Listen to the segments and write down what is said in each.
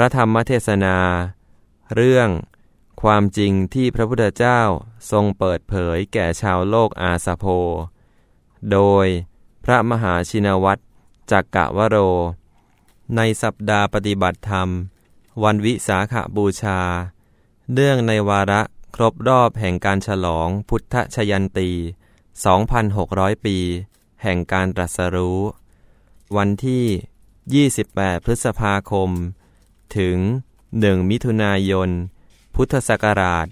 พระธรรมเทศนา เรื่อง ความจริงที่พระพุทธเจ้าทรงเปิดเผยแก่ชาวโลกอาสาโพ โดยพระมหาชินวัตรจักกะวโร ในสัปดาห์ปฏิบัติธรรม วันวิสาขบูชา เนื่องในวาระครบรอบแห่งการฉลองพุทธชยันตี 2,600 ปี แห่งการตรัสรู้ วันที่ 28 พฤษภาคม ถึง 1 มิถุนายน พุทธศักราช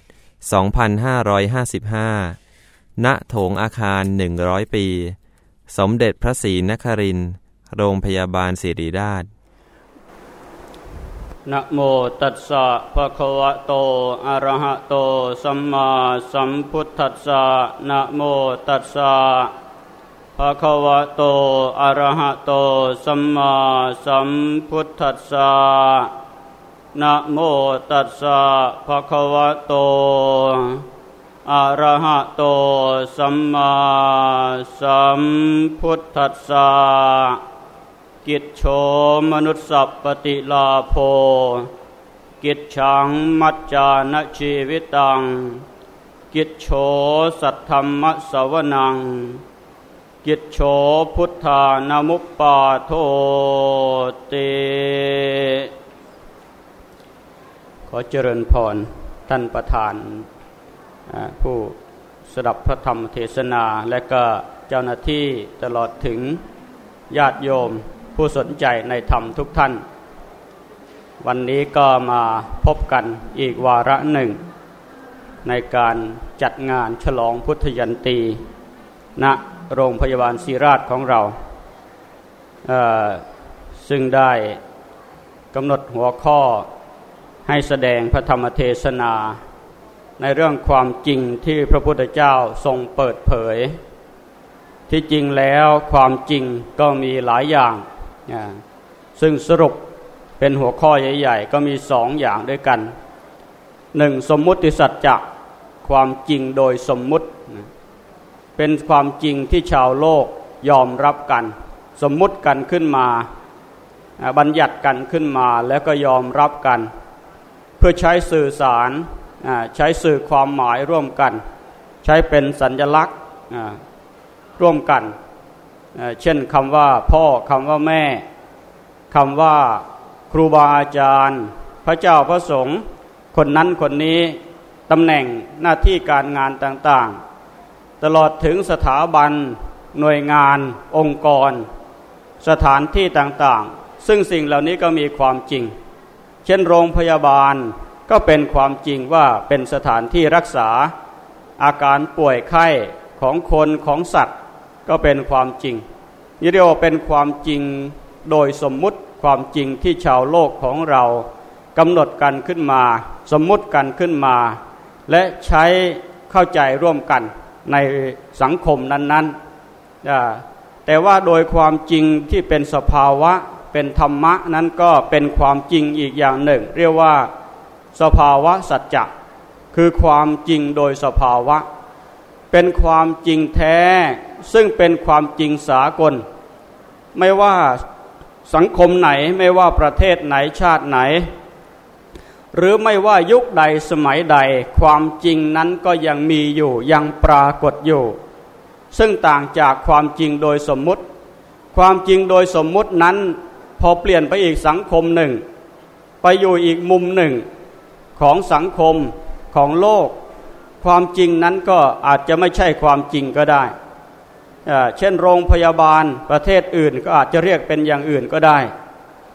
2555 ณ โถงอาคาร 100 ปี สมเด็จพระศรีนครินทร์โรงพยาบาลศิริราชนะโมตัสสะภะคะวะโต อะระหะโต สัมมาสัมพุทธัสสะนะโมตัสสะภะคะวะโต อะระหะโต สัมมาสัมพุทธัสสะ นะโมตัสสะภะคะวะโต อะระหะโต สัมมาสัมพุทธัสสะ กิจโฉมนุสสัพปฏิลาโภ กิจฉังมัจจานชีวิตัง กิจโฉสัทธรรมสวนัง กิจโฉพุทธานมุปปาโทเต ขอเจริญพรท่านประธานผู้สดับพระธรรมเทศนาและก็เจ้าหน้าที่ตลอดถึงญาติโยมผู้สนใจในธรรมทุกท่าน วันนี้ก็มาพบกันอีกวาระหนึ่ง ในการจัดงานฉลองพุทธยันตีณโรงพยาบาลศิราชของเราซึ่งได้กำหนดหัวข้อ ให้แสดงพระธรรมเทศนา ในเรื่องความจริงที่พระพุทธเจ้าทรงเปิดเผย ที่จริงแล้วความจริงก็มีหลายอย่าง ซึ่งสรุปเป็นหัวข้อใหญ่ ๆ ก็มีสองอย่างด้วยกันหนึ่งสมมุติสัจจะความจริงโดยสมมุติ เป็นความจริงที่ชาวโลกยอมรับกัน สมมุติกันขึ้นมา บัญญัติกันขึ้นมาแล้วก็ยอมรับกัน เพื่อใช้สื่อสารใช้สื่อความหมายร่วมกัน ใช้เป็นสัญลักษณ์ร่วมกัน เช่นคำว่าพ่อคำว่าแม่คำว่าครูบาอาจารย์ พระเจ้าพระสงฆ์คนนั้นคนนี้ตำแหน่งหน้าที่การงานต่างๆ ตลอดถึงสถาบัน หน่วยงาน องค์กร สถานที่ต่างๆ ซึ่งสิ่งเหล่านี้ก็มีความจริง เช่นโรงพยาบาลก็เป็นความจริงว่าเป็นสถานที่รักษา อาการป่วยไข้ของคนของสัตว์ ก็เป็นความจริงนี่เรียกว่าเป็นความจริงโดยสมมุติความจริงที่ชาวโลกของเรากำหนดกันขึ้นมา สมมุติกันขึ้นมา และใช้เข้าใจร่วมกันในสังคมนั้นๆแต่ว่าโดยความจริงที่เป็นสภาวะ เป็นธรรมะนั้นก็เป็นความจริงอีกอย่างหนึ่ง เรียกว่าสภาวะสัจจะคือความจริงโดยสภาวะ เป็นความจริงแท้ ซึ่งเป็นความจริงสากล ไม่ว่าสังคมไหนไม่ว่าประเทศไหนชาติไหน หรือไม่ว่ายุคใดสมัยใด ความจริงนั้นก็ยังมีอยู่ยังปรากฏอยู่ ซึ่งต่างจากความจริงโดยสมมุติ ความจริงโดยสมมุตินั้น พอเปลี่ยนไปอีกสังคมหนึ่ง ไปอยู่อีกมุมหนึ่งของสังคมของโลก ความจริงนั้นก็อาจจะไม่ใช่ความจริงก็ได้ เช่นโรงพยาบาลประเทศอื่นก็อาจจะเรียกเป็นอย่างอื่นก็ได้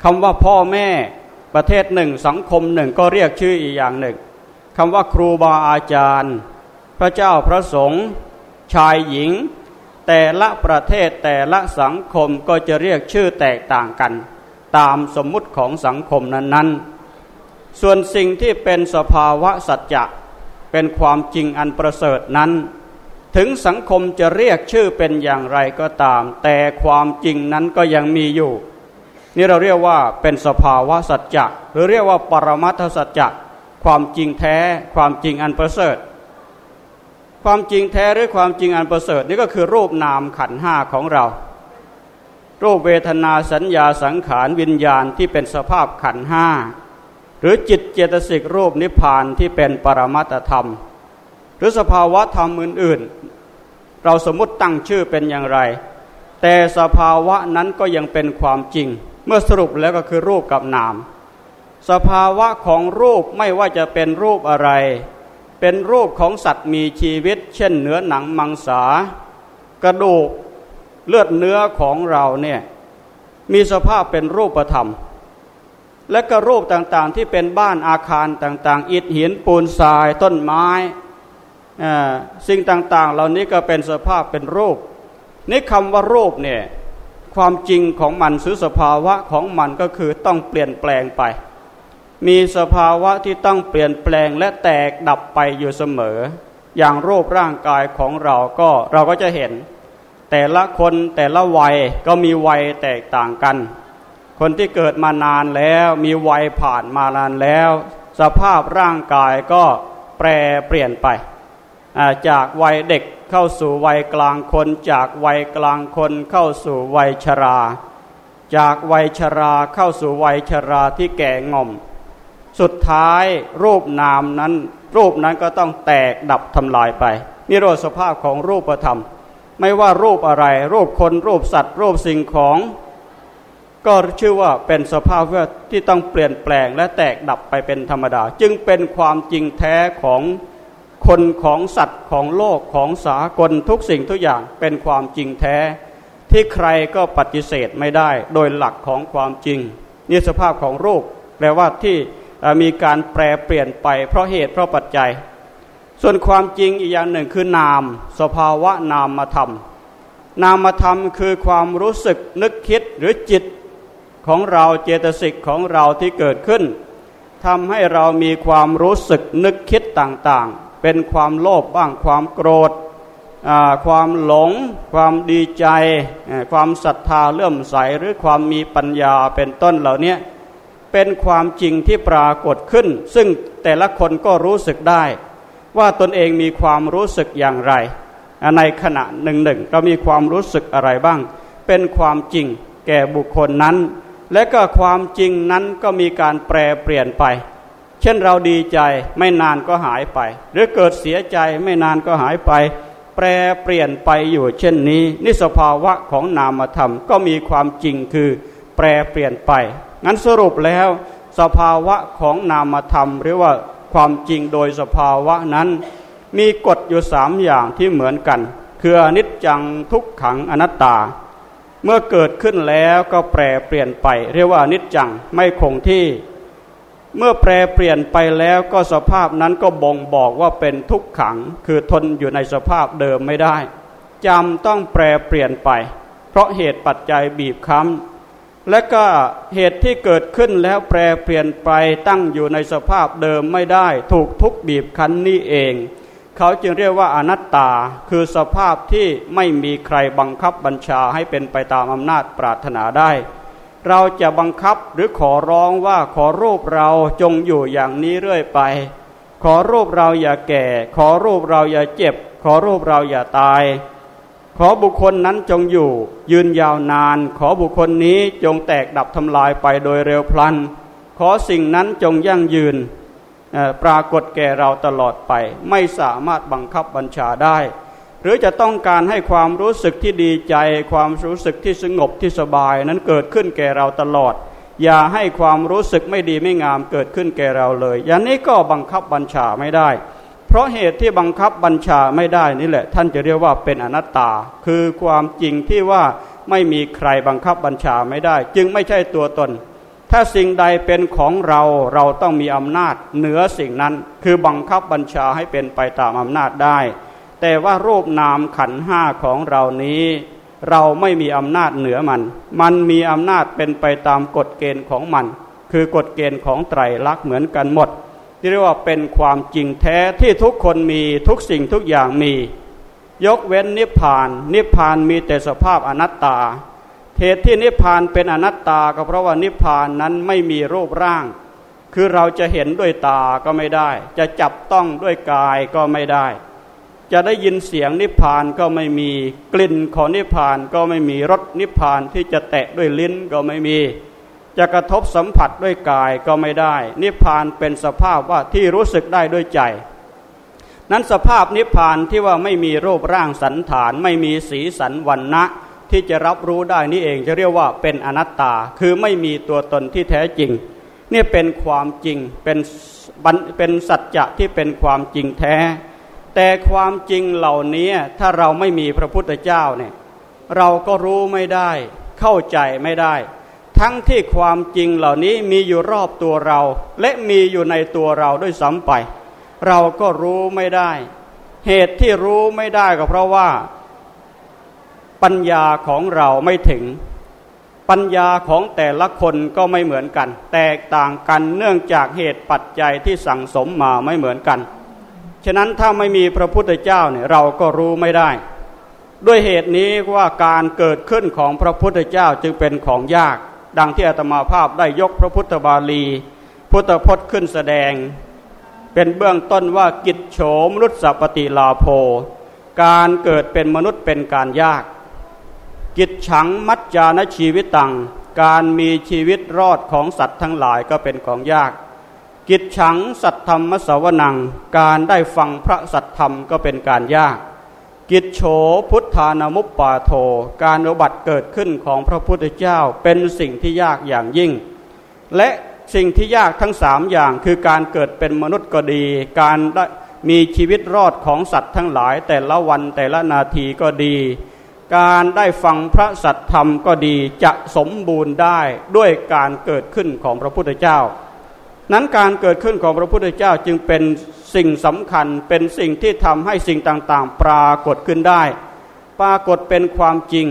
คำว่าพ่อแม่ประเทศหนึ่งสังคมหนึ่งก็เรียกชื่ออีกอย่างหนึ่งคำว่าครูบาอาจารย์ พระเจ้าพระสงฆ์ชายหญิง แต่ละประเทศแต่ละสังคมก็จะเรียกชื่อแตกต่างกัน ตามสมมุติของสังคมนั้นๆ ส่วนสิ่งที่เป็นสภาวะสัจจะเป็นความจริงอันประเสริฐนั้น ถึงสังคมจะเรียกชื่อเป็นอย่างไรก็ตาม แต่ความจริงนั้นก็ยังมีอยู่ นี่เราเรียกว่าเป็นสภาวะสัจจะหรือเรียกว่าปรมัตถสัจจะความจริงแท้ความจริงอันประเสริฐ ความจริงแท้หรือความจริงอันประเสริฐนี่ก็คือรูปนามขันห้าของเรา รูปเวทนาสัญญาสังขารวิญญาณที่เป็นสภาพขันห้าหรือจิตเจตสิกรูปนิพพานที่เป็นปรมัตธรรม หรือสภาวะธรรมอื่นๆ เราสมมติตั้งชื่อเป็นอย่างไร แต่สภาวะนั้นก็ยังเป็นความจริง เมื่อสรุปแล้วก็คือรูปกับนาม สภาวะของรูปไม่ว่าจะเป็นรูปอะไร เป็นรูปของสัตว์มีชีวิต เช่นเนื้อหนังมังสากระดูก เลือดเนื้อของเราเนี่ยมีสภาพเป็นรูปธรรม และก็รูปต่างๆที่เป็นบ้านอาคารต่างๆ อิฐหินปูนทรายต้นไม้สิ่งต่างๆ เหล่านี้ก็เป็นสภาพเป็นรูป นี่คำว่ารูปเนี่ยความจริงของมันสือสภาวะของมันก็คือต้องเปลี่ยนแปลงไป มีสภาวะที่ต้องเปลี่ยนแปลงและแตกดับไปอยู่เสมอ อย่างรูปร่างกายของเราก็เราก็จะเห็น แต่ละคนแต่ละวัยก็มีวัยแตกต่างกัน คนที่เกิดมานานแล้วมีวัยผ่านมานานแล้ว สภาพร่างกายก็แปรเปลี่ยนไป จากวัยเด็กเข้าสู่วัยกลางคน จากวัยกลางคนเข้าสู่วัยชรา จากวัยชราเข้าสู่วัยชราที่แก่งอม สุดท้ายรูปนามนั้น รูปนั้นก็ต้องแตกดับทำลายไปนี่โรสภาพของรูปธรรม ไม่ว่ารูปอะไร รูปคนรูปสัตว์ รูปสิ่งของ ก็ชื่อว่าเป็นสภาพที่ต้องเปลี่ยนแปลงและแตกดับไปเป็นธรรมดา จึงเป็นความจริงแท้ของคนของสัตว์ของโลกของสากลทุกสิ่งทุกอย่างเป็นความจริงแท้ ที่ใครก็ปฏิเสธไม่ได้ โดยหลักของความจริงนี่สภาพของรูปแปลว่าที่มีการแปรเปลี่ยนไปเพราะเหตุเพราะปัจจัย ส่วนความจริงอีกอย่างหนึ่งคือนาม สภาวะนามธรรม นามธรรมคือความรู้สึกนึกคิดหรือจิตของเราเจตสิกของเราที่เกิดขึ้นทำให้เรามีความรู้สึกนึกคิดต่างๆ เป็นความโลภบ้างความโกรธความหลง ความดีใจ ความศรัทธาเลื่อมใสหรือความมีปัญญาเป็นต้นเหล่านี้เป็นความจริงที่ปรากฏขึ้น ซึ่งแต่ละคนก็รู้สึกได้ ว่าตนเองมีความรู้สึกอย่างไร ในขณะหนึ่งหนึ่งเรามีความรู้สึกอะไรบ้าง เป็นความจริงแก่บุคคลนั้น และก็ความจริงนั้นก็มีการแปรเปลี่ยนไป เช่นเราดีใจไม่นานก็หายไป หรือเกิดเสียใจไม่นานก็หายไป แปรเปลี่ยนไปอยู่เช่นนี้ นิสภาวะของนามธรรมก็มีความจริงคือแปรเปลี่ยนไป งั้นสรุปแล้ว สภาวะของนามธรรม หรือว่า ความจริงโดยสภาวะนั้น มีกฎอยู่สามอย่างที่เหมือนกัน คืออนิจจังทุกขังอนัตตา เมื่อเกิดขึ้นแล้วก็แปรเปลี่ยนไป เรียกว่าอนิจจังไม่คงที่ เมื่อแปรเปลี่ยนไปแล้วก็สภาพนั้นก็บ่งบอกว่าเป็นทุกขัง คือทนอยู่ในสภาพเดิมไม่ได้จำต้องแปรเปลี่ยนไป เพราะเหตุปัจจัยบีบคั้น และก็เหตุที่เกิดขึ้นแล้วแปรเปลี่ยนไปตั้งอยู่ในสภาพเดิมไม่ได้ถูกทุกบีบคั้นนี่เอง เขาจึงเรียกว่าอนัตตา คือสภาพที่ไม่มีใครบังคับบัญชาให้เป็นไปตามอำนาจปรารถนาได้ เราจะบังคับหรือขอร้องว่าขอรูปเราจงอยู่อย่างนี้เรื่อยไป ขอรูปเราอย่าแก่ ขอรูปเราอย่าเจ็บ ขอรูปเราอย่าตาย ขอบุคคลนั้นจงอยู่ ยืนยาวนาน ขอบุคคลนี้จงแตกดับทำลายไปโดยเร็วพลัน ขอสิ่งนั้นจงยั่งยืนปรากฏแก่เราตลอดไป ไม่สามารถบังคับบัญชาได้ หรือจะต้องการให้ความรู้สึกที่ดีใจ ความรู้สึกที่สงบที่สบายนั้นเกิดขึ้นแก่เราตลอด อย่าให้ความรู้สึกไม่ดีไม่งามเกิดขึ้นแก่เราเลยอย่างนี้ก็บังคับบัญชาไม่ได้ เพราะเหตุที่บังคับบัญชาไม่ได้นี่แหละ ท่านจะเรียกว่าเป็นอนัตตา คือความจริงที่ว่าไม่มีใครบังคับบัญชาไม่ได้ จึงไม่ใช่ตัวตน ถ้าสิ่งใดเป็นของเราเราต้องมีอำนาจเหนือสิ่งนั้น คือบังคับบัญชาให้เป็นไปตามอำนาจได้ แต่ว่ารูปนามขันห้าของเรานี้ เราไม่มีอำนาจเหนือมัน มันมีอำนาจเป็นไปตามกฎเกณฑ์ของมัน คือกฎเกณฑ์ของไตรลักษณ์เหมือนกันหมด ที่เรียกว่าเป็นความจริงแท้ที่ทุกคนมีทุกสิ่งทุกอย่างมี ยกเว้นนิพพาน นิพพานมีแต่สภาพอนัตตาเหตุที่นิพพานเป็นอนัตตาก็เพราะว่านิพพานนั้นไม่มีรูปร่าง คือเราจะเห็นด้วยตาก็ไม่ได้ จะจับต้องด้วยกายก็ไม่ได้ จะได้ยินเสียงนิพพานก็ไม่มีกลิ่นของนิพพานก็ไม่มีรสนิพพานที่จะแตะด้วยลิ้นก็ไม่มี จะกระทบสัมผัสด้วยกายก็ไม่ได้ นิพพานเป็นสภาพว่าที่รู้สึกได้ด้วยใจ นั้นสภาพนิพพานที่ว่าไม่มีรูปร่างสันฐาน ไม่มีสีสันวันนะที่จะรับรู้ได้นี่เองจะเรียกว่าเป็นอนัตตา คือไม่มีตัวตนที่แท้จริง นี่เป็นความจริงเป็นเป็นสัจจะที่เป็นความจริงแท้ แต่ความจริงเหล่านี้ถ้าเราไม่มีพระพุทธเจ้าเนี่ยเราก็รู้ไม่ได้ เข้าใจไม่ได้ ทั้งที่ความจริงเหล่านี้มีอยู่รอบตัวเรา และมีอยู่ในตัวเราด้วยซ้ำไป เราก็รู้ไม่ได้ เหตุที่รู้ไม่ได้ก็เพราะว่า ปัญญาของเราไม่ถึง ปัญญาของแต่ละคนก็ไม่เหมือนกัน แตกต่างกันเนื่องจากเหตุปัจจัยที่สั่งสมมาไม่เหมือนกัน ฉะนั้นถ้าไม่มีพระพุทธเจ้าเนี่ยเราก็รู้ไม่ได้ด้วยเหตุนี้ว่าการเกิดขึ้นของพระพุทธเจ้าจึงเป็นของยาก ดังที่อาตมาภาพได้ยกพระพุทธบาลี พุทธพจน์ขึ้นแสดง เป็นเบื้องต้นว่ากิจโฉมนุษสปฏิลาโภ การเกิดเป็นมนุษย์เป็นการยาก กิจฉังมัจจานชีวิตตัง การมีชีวิตรอดของสัตว์ทั้งหลายก็เป็นของยาก กิจฉังสัตธรรมสวนัง การได้ฟังพระสัตธรรมก็เป็นการยาก กิจโฉพุทธานามุปปาโท การอุบัติเกิดขึ้นของพระพุทธเจ้าเป็นสิ่งที่ยากอย่างยิ่ง และสิ่งที่ยากทั้งสามอย่างคือการเกิดเป็นมนุษย์ก็ดี การได้มีชีวิตรอดของสัตว์ทั้งหลาย แต่ละวันแต่ละนาทีก็ดี การได้ฟังพระสัตธรรมก็ดีจะสมบูรณ์ได้ด้วยการเกิดขึ้นของพระพุทธเจ้า นั้นการเกิดขึ้นของพระพุทธเจ้าจึงเป็น สิ่งสำคัญเป็นสิ่งที่ทำให้สิ่งต่างๆ ปรากฏขึ้นได้ ปรากฏเป็นความจริง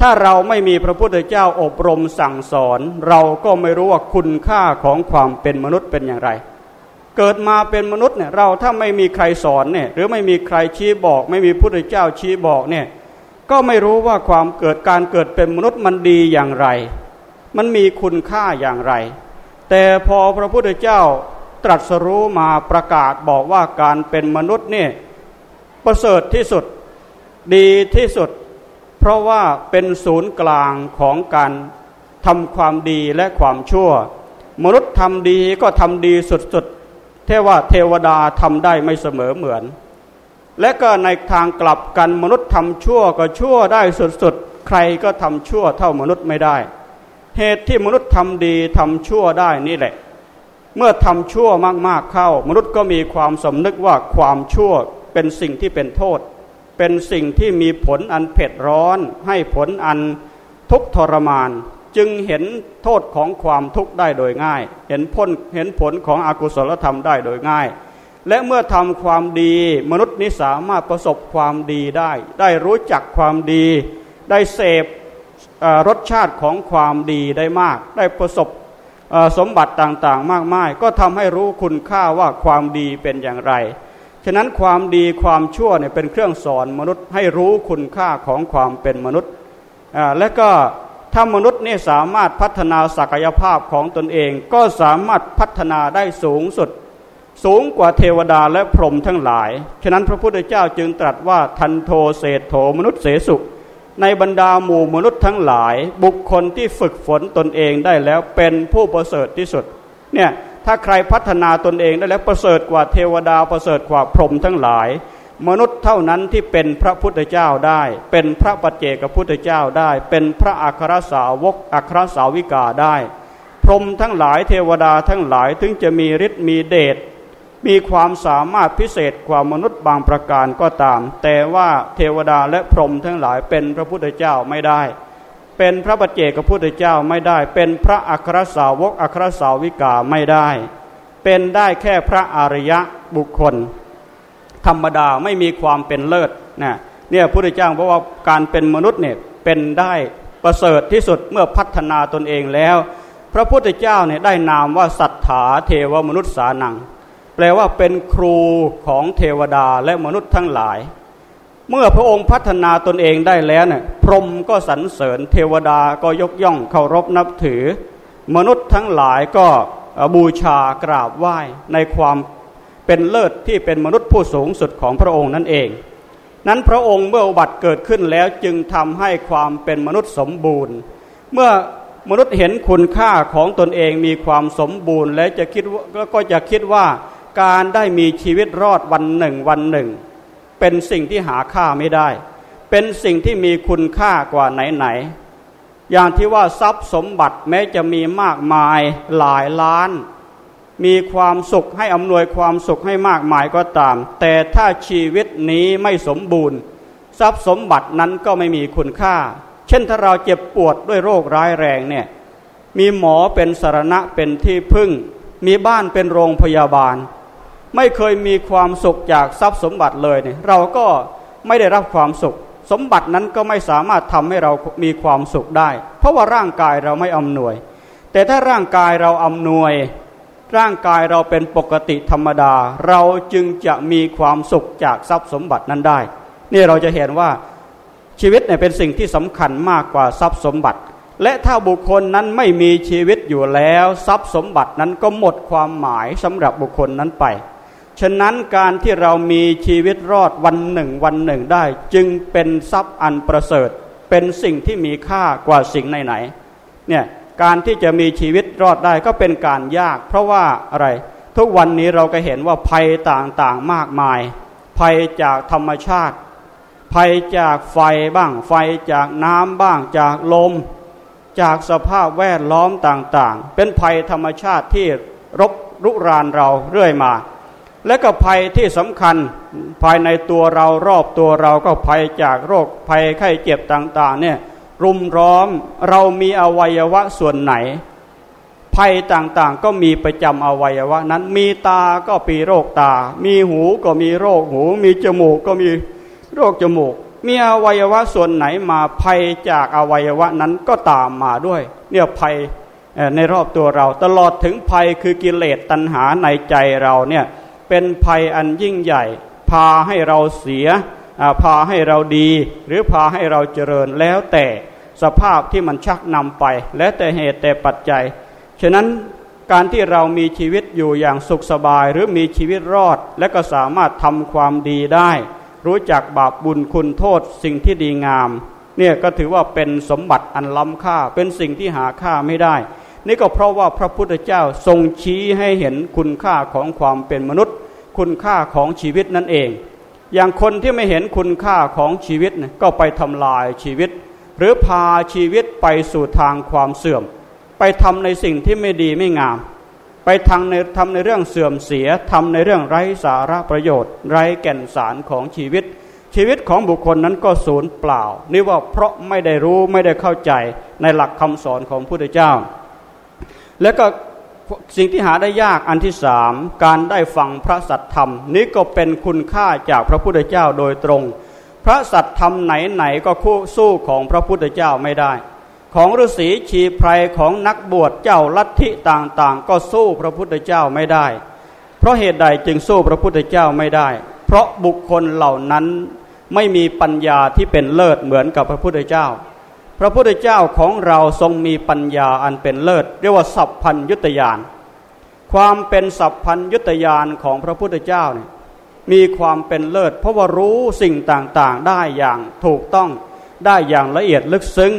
ถ้าเราไม่มีพระพุทธเจ้าอบรมสั่งสอน เราก็ไม่รู้ว่าคุณค่าของความเป็นมนุษย์เป็นอย่างไร เกิดมาเป็นมนุษย์เนี่ยเราถ้าไม่มีใครสอนเนี่ยหรือไม่มีใครชี้บอก ไม่มีพุทธเจ้าชี้บอกเนี่ยก็ไม่รู้ว่าความเกิดการเกิดเป็นมนุษย์มันดีอย่างไร มันมีคุณค่าอย่างไร แต่พอพระพุทธเจ้า ตรัสรู้มาประกาศบอกว่าการเป็นมนุษย์นี่ประเสริฐที่สุดดีที่สุด เพราะว่าเป็นศูนย์กลางของการทำความดีและความชั่ว มนุษย์ทำดีก็ทำดีสุดๆเทว่าเทวดาทำได้ไม่เสมอเหมือน และก็ในทางกลับกันมนุษย์ทำชั่วก็ชั่วได้สุดๆใครก็ทำชั่วเท่ามนุษย์ไม่ได้ เหตุที่มนุษย์ทำดีทำชั่วได้นี่แหละ เมื่อทำชั่วมากๆเข้า มนุษย์ก็มีความสำนึกว่าความชั่วเป็นสิ่งที่เป็นโทษ เป็นสิ่งที่มีผลอันเผ็ดร้อน ให้ผลอันทุกทรมาน จึงเห็นโทษของความทุกข์ได้โดยง่าย เห็นผลเห็นผลของอกุศลธรรมได้โดยง่าย และเมื่อทำความดีมนุษย์นี้สามารถประสบความดีได้ ได้รู้จักความดี ได้เสพรสชาติของความดีได้มาก ได้ประสบ สมบัติต่างๆ มากมาย ก็ทำให้รู้คุณค่าว่าความดีเป็นอย่างไร ฉะนั้นความดีความชั่วเนี่ยเป็นเครื่องสอนมนุษย์ให้รู้คุณค่าของความเป็นมนุษย์ และก็ถ้ามนุษย์นี่สามารถพัฒนาศักยภาพของตนเอง ก็สามารถพัฒนาได้สูงสุด สูงกว่าเทวดาและพรหมทั้งหลาย ฉะนั้นพระพุทธเจ้าจึงตรัสว่าทันโทเศธโธมนุษย์เสสุ ในบรรดาหมู่มนุษย์ทั้งหลาย บุคคลที่ฝึกฝนตนเองได้แล้วเป็นผู้ประเสริฐที่สุดเนี่ยถ้าใครพัฒนาตนเองได้แล้วประเสริฐกว่าเทวดาประเสริฐกว่าพรหมทั้งหลาย มนุษย์เท่านั้นที่เป็นพระพุทธเจ้าได้ เป็นพระปัจเจกพุทธเจ้าได้ เป็นพระอัครสาวกอัครสาวิกาได้ พรหมทั้งหลายเทวดาทั้งหลายถึงจะมีฤทธิ์มีเดช มีความสามารถพิเศษกว่ามนุษย์บางประการก็ตาม แต่ว่าเทวดาและพรหมทั้งหลายเป็นพระพุทธเจ้าไม่ได้ เป็นพระปัจเจกพระพุทธเจ้าไม่ได้ เป็นพระอัครสาวกอัครสาวิกาไม่ได้ เป็นได้แค่พระอริยะบุคคล ธรรมดาไม่มีความเป็นเลิศนะเนี่ยพระพุทธเจ้าเพราะว่าการเป็นมนุษย์เนี่ยเป็นได้ประเสริฐที่สุดเมื่อพัฒนาตนเองแล้ว พระพุทธเจ้าเนี่ยได้นามว่าสัทธาเทวมนุษย์สานัง แปลว่าเป็นครูของเทวดาและมนุษย์ทั้งหลาย เมื่อพระองค์พัฒนาตนเองได้แล้วเนี่ยพรหมก็สรรเสริญ เทวดาก็ยกย่องเคารพนับถือ มนุษย์ทั้งหลายก็บูชากราบไหว้ในความเป็นเลิศที่เป็นมนุษย์ผู้สูงสุดของพระองค์นั่นเอง นั้นพระองค์เมื่ออุบัติเกิดขึ้นแล้วจึงทำให้ความเป็นมนุษย์สมบูรณ์ เมื่อมนุษย์เห็นคุณค่าของตนเองมีความสมบูรณ์ และจะคิดแล้วก็จะคิดว่า การได้มีชีวิตรอดวันหนึ่งวันหนึ่ง เป็นสิ่งที่หาค่าไม่ได้ เป็นสิ่งที่มีคุณค่ากว่าไหนๆอย่างที่ว่าทรัพย์สมบัติแม้จะมีมากมายหลายล้าน มีความสุขให้อำนวยความสุขให้มากมายก็ตาม แต่ถ้าชีวิตนี้ไม่สมบูรณ์ ทรัพย์สมบัตินั้นก็ไม่มีคุณค่า เช่นถ้าเราเจ็บปวดด้วยโรคร้ายแรงเนี่ยมีหมอเป็นสารณะเป็นที่พึ่ง มีบ้านเป็นโรงพยาบาล ไม่เคยมีความสุขจากทรัพย์สมบัติเลยเนี่ยเราก็ไม่ได้รับความสุข สมบัตินั้นก็ไม่สามารถทำให้เรามีความสุขได้ เพราะว่าร่างกายเราไม่อำนวย แต่ถ้าร่างกายเราอำนวย ร่างกายเราเป็นปกติธรรมดา เราจึงจะมีความสุขจากทรัพย์สมบัตินั้นได้ นี่เราจะเห็นว่าชีวิตเนี่ยเป็นสิ่งที่สำคัญมากกว่าทรัพย์สมบัติ และถ้าบุคคลนั้นไม่มีชีวิตอยู่แล้ว ทรัพย์สมบัตินั้นก็หมดความหมายสำหรับบุคคลนั้นไป ฉะนั้นการที่เรามีชีวิตรอดวันหนึ่งวันหนึ่งได้ จึงเป็นทรัพย์อันประเสริฐ เป็นสิ่งที่มีค่ากว่าสิ่งไหนๆเนี่ยการที่จะมีชีวิตรอดได้ก็เป็นการยาก เพราะว่าอะไร ทุกวันนี้เราก็เห็นว่าภัยต่างๆมากมาย ภัยจากธรรมชาติ ภัยจากไฟบ้าง ไฟจากน้ำบ้าง จากลม จากสภาพแวดล้อมต่างๆ เป็นภัยธรรมชาติที่รบรุรานเราเรื่อยมา และก็ภัยที่สำคัญภายในตัวเรารอบตัวเราก็ภัยจากโรคภัยไข้เจ็บต่างๆเนี่ยรุมร้อมเรามีอวัยวะส่วนไหน ภัยต่างๆก็มีประจำอวัยวะนั้นมีตาก็ปีโรคตา มีหูก็มีโรคหู มีจมูกก็มีโรคจมูก มีอวัยวะส่วนไหนมาภัยจากอวัยวะนั้นก็ตามมาด้วย เนี่ยภัยในรอบตัวเรา ตลอดถึงภัยคือกิเลสตัณหาในใจเราเนี่ย เป็นภัยอันยิ่งใหญ่ พาให้เราเสียพาให้เราดี หรือพาให้เราเจริญแล้วแต่สภาพที่มันชักนำไป และแต่เหตุแต่ปัจจัย ฉะนั้นการที่เรามีชีวิตอยู่อย่างสุขสบาย หรือมีชีวิตรอด และก็สามารถทำความดีได้ รู้จักบาปบุญคุณโทษสิ่งที่ดีงาม เนี่ยก็ถือว่าเป็นสมบัติอันล้ำค่า เป็นสิ่งที่หาค่าไม่ได้ นี่ก็เพราะว่าพระพุทธเจ้าทรงชี้ให้เห็นคุณค่าของความเป็นมนุษย์ คุณค่าของชีวิตนั่นเอง อย่างคนที่ไม่เห็นคุณค่าของชีวิตก็ไปทำลายชีวิต หรือพาชีวิตไปสู่ทางความเสื่อม ไปทำในสิ่งที่ไม่ดีไม่งาม ไปทางในทำในเรื่องเสื่อมเสียทำในเรื่องไร้สาระประโยชน์ ไร้แก่นสารของชีวิต ชีวิตของบุคคลนั้นก็สูญเปล่า นี่ว่าเพราะไม่ได้รู้ไม่ได้เข้าใจในหลักคำสอนของพระพุทธเจ้า แล้วก็สิ่งที่หาได้ยากอันที่สามการได้ฟังพระสัตธรรม นี้ก็เป็นคุณค่าจากพระพุทธเจ้าโดยตรง พระสัตธรรมไหนๆก็คู่สู้ของพระพุทธเจ้าไม่ได้ ของฤาษีชีไพรของนักบวชเจ้าลัทธิต่างๆ ก็สู้พระพุทธเจ้าไม่ได้ เพราะเหตุใดจึงสู้พระพุทธเจ้าไม่ได้ เพราะบุคคลเหล่านั้นไม่มีปัญญาที่เป็นเลิศเหมือนกับพระพุทธเจ้า ระพุทธเจ้าของเราทรงมีปัญญาอันเป็นเลิศ เรียกว่าสัพพัญยุตยานความเป็นสัพพัญยุตยานของพระพุทธเจ้าเนี่ยมีความเป็นเลิศ เพราะว่ารู้สิ่งต่างๆได้อย่างถูกต้องได้อย่างละเอียดลึกซึ้ง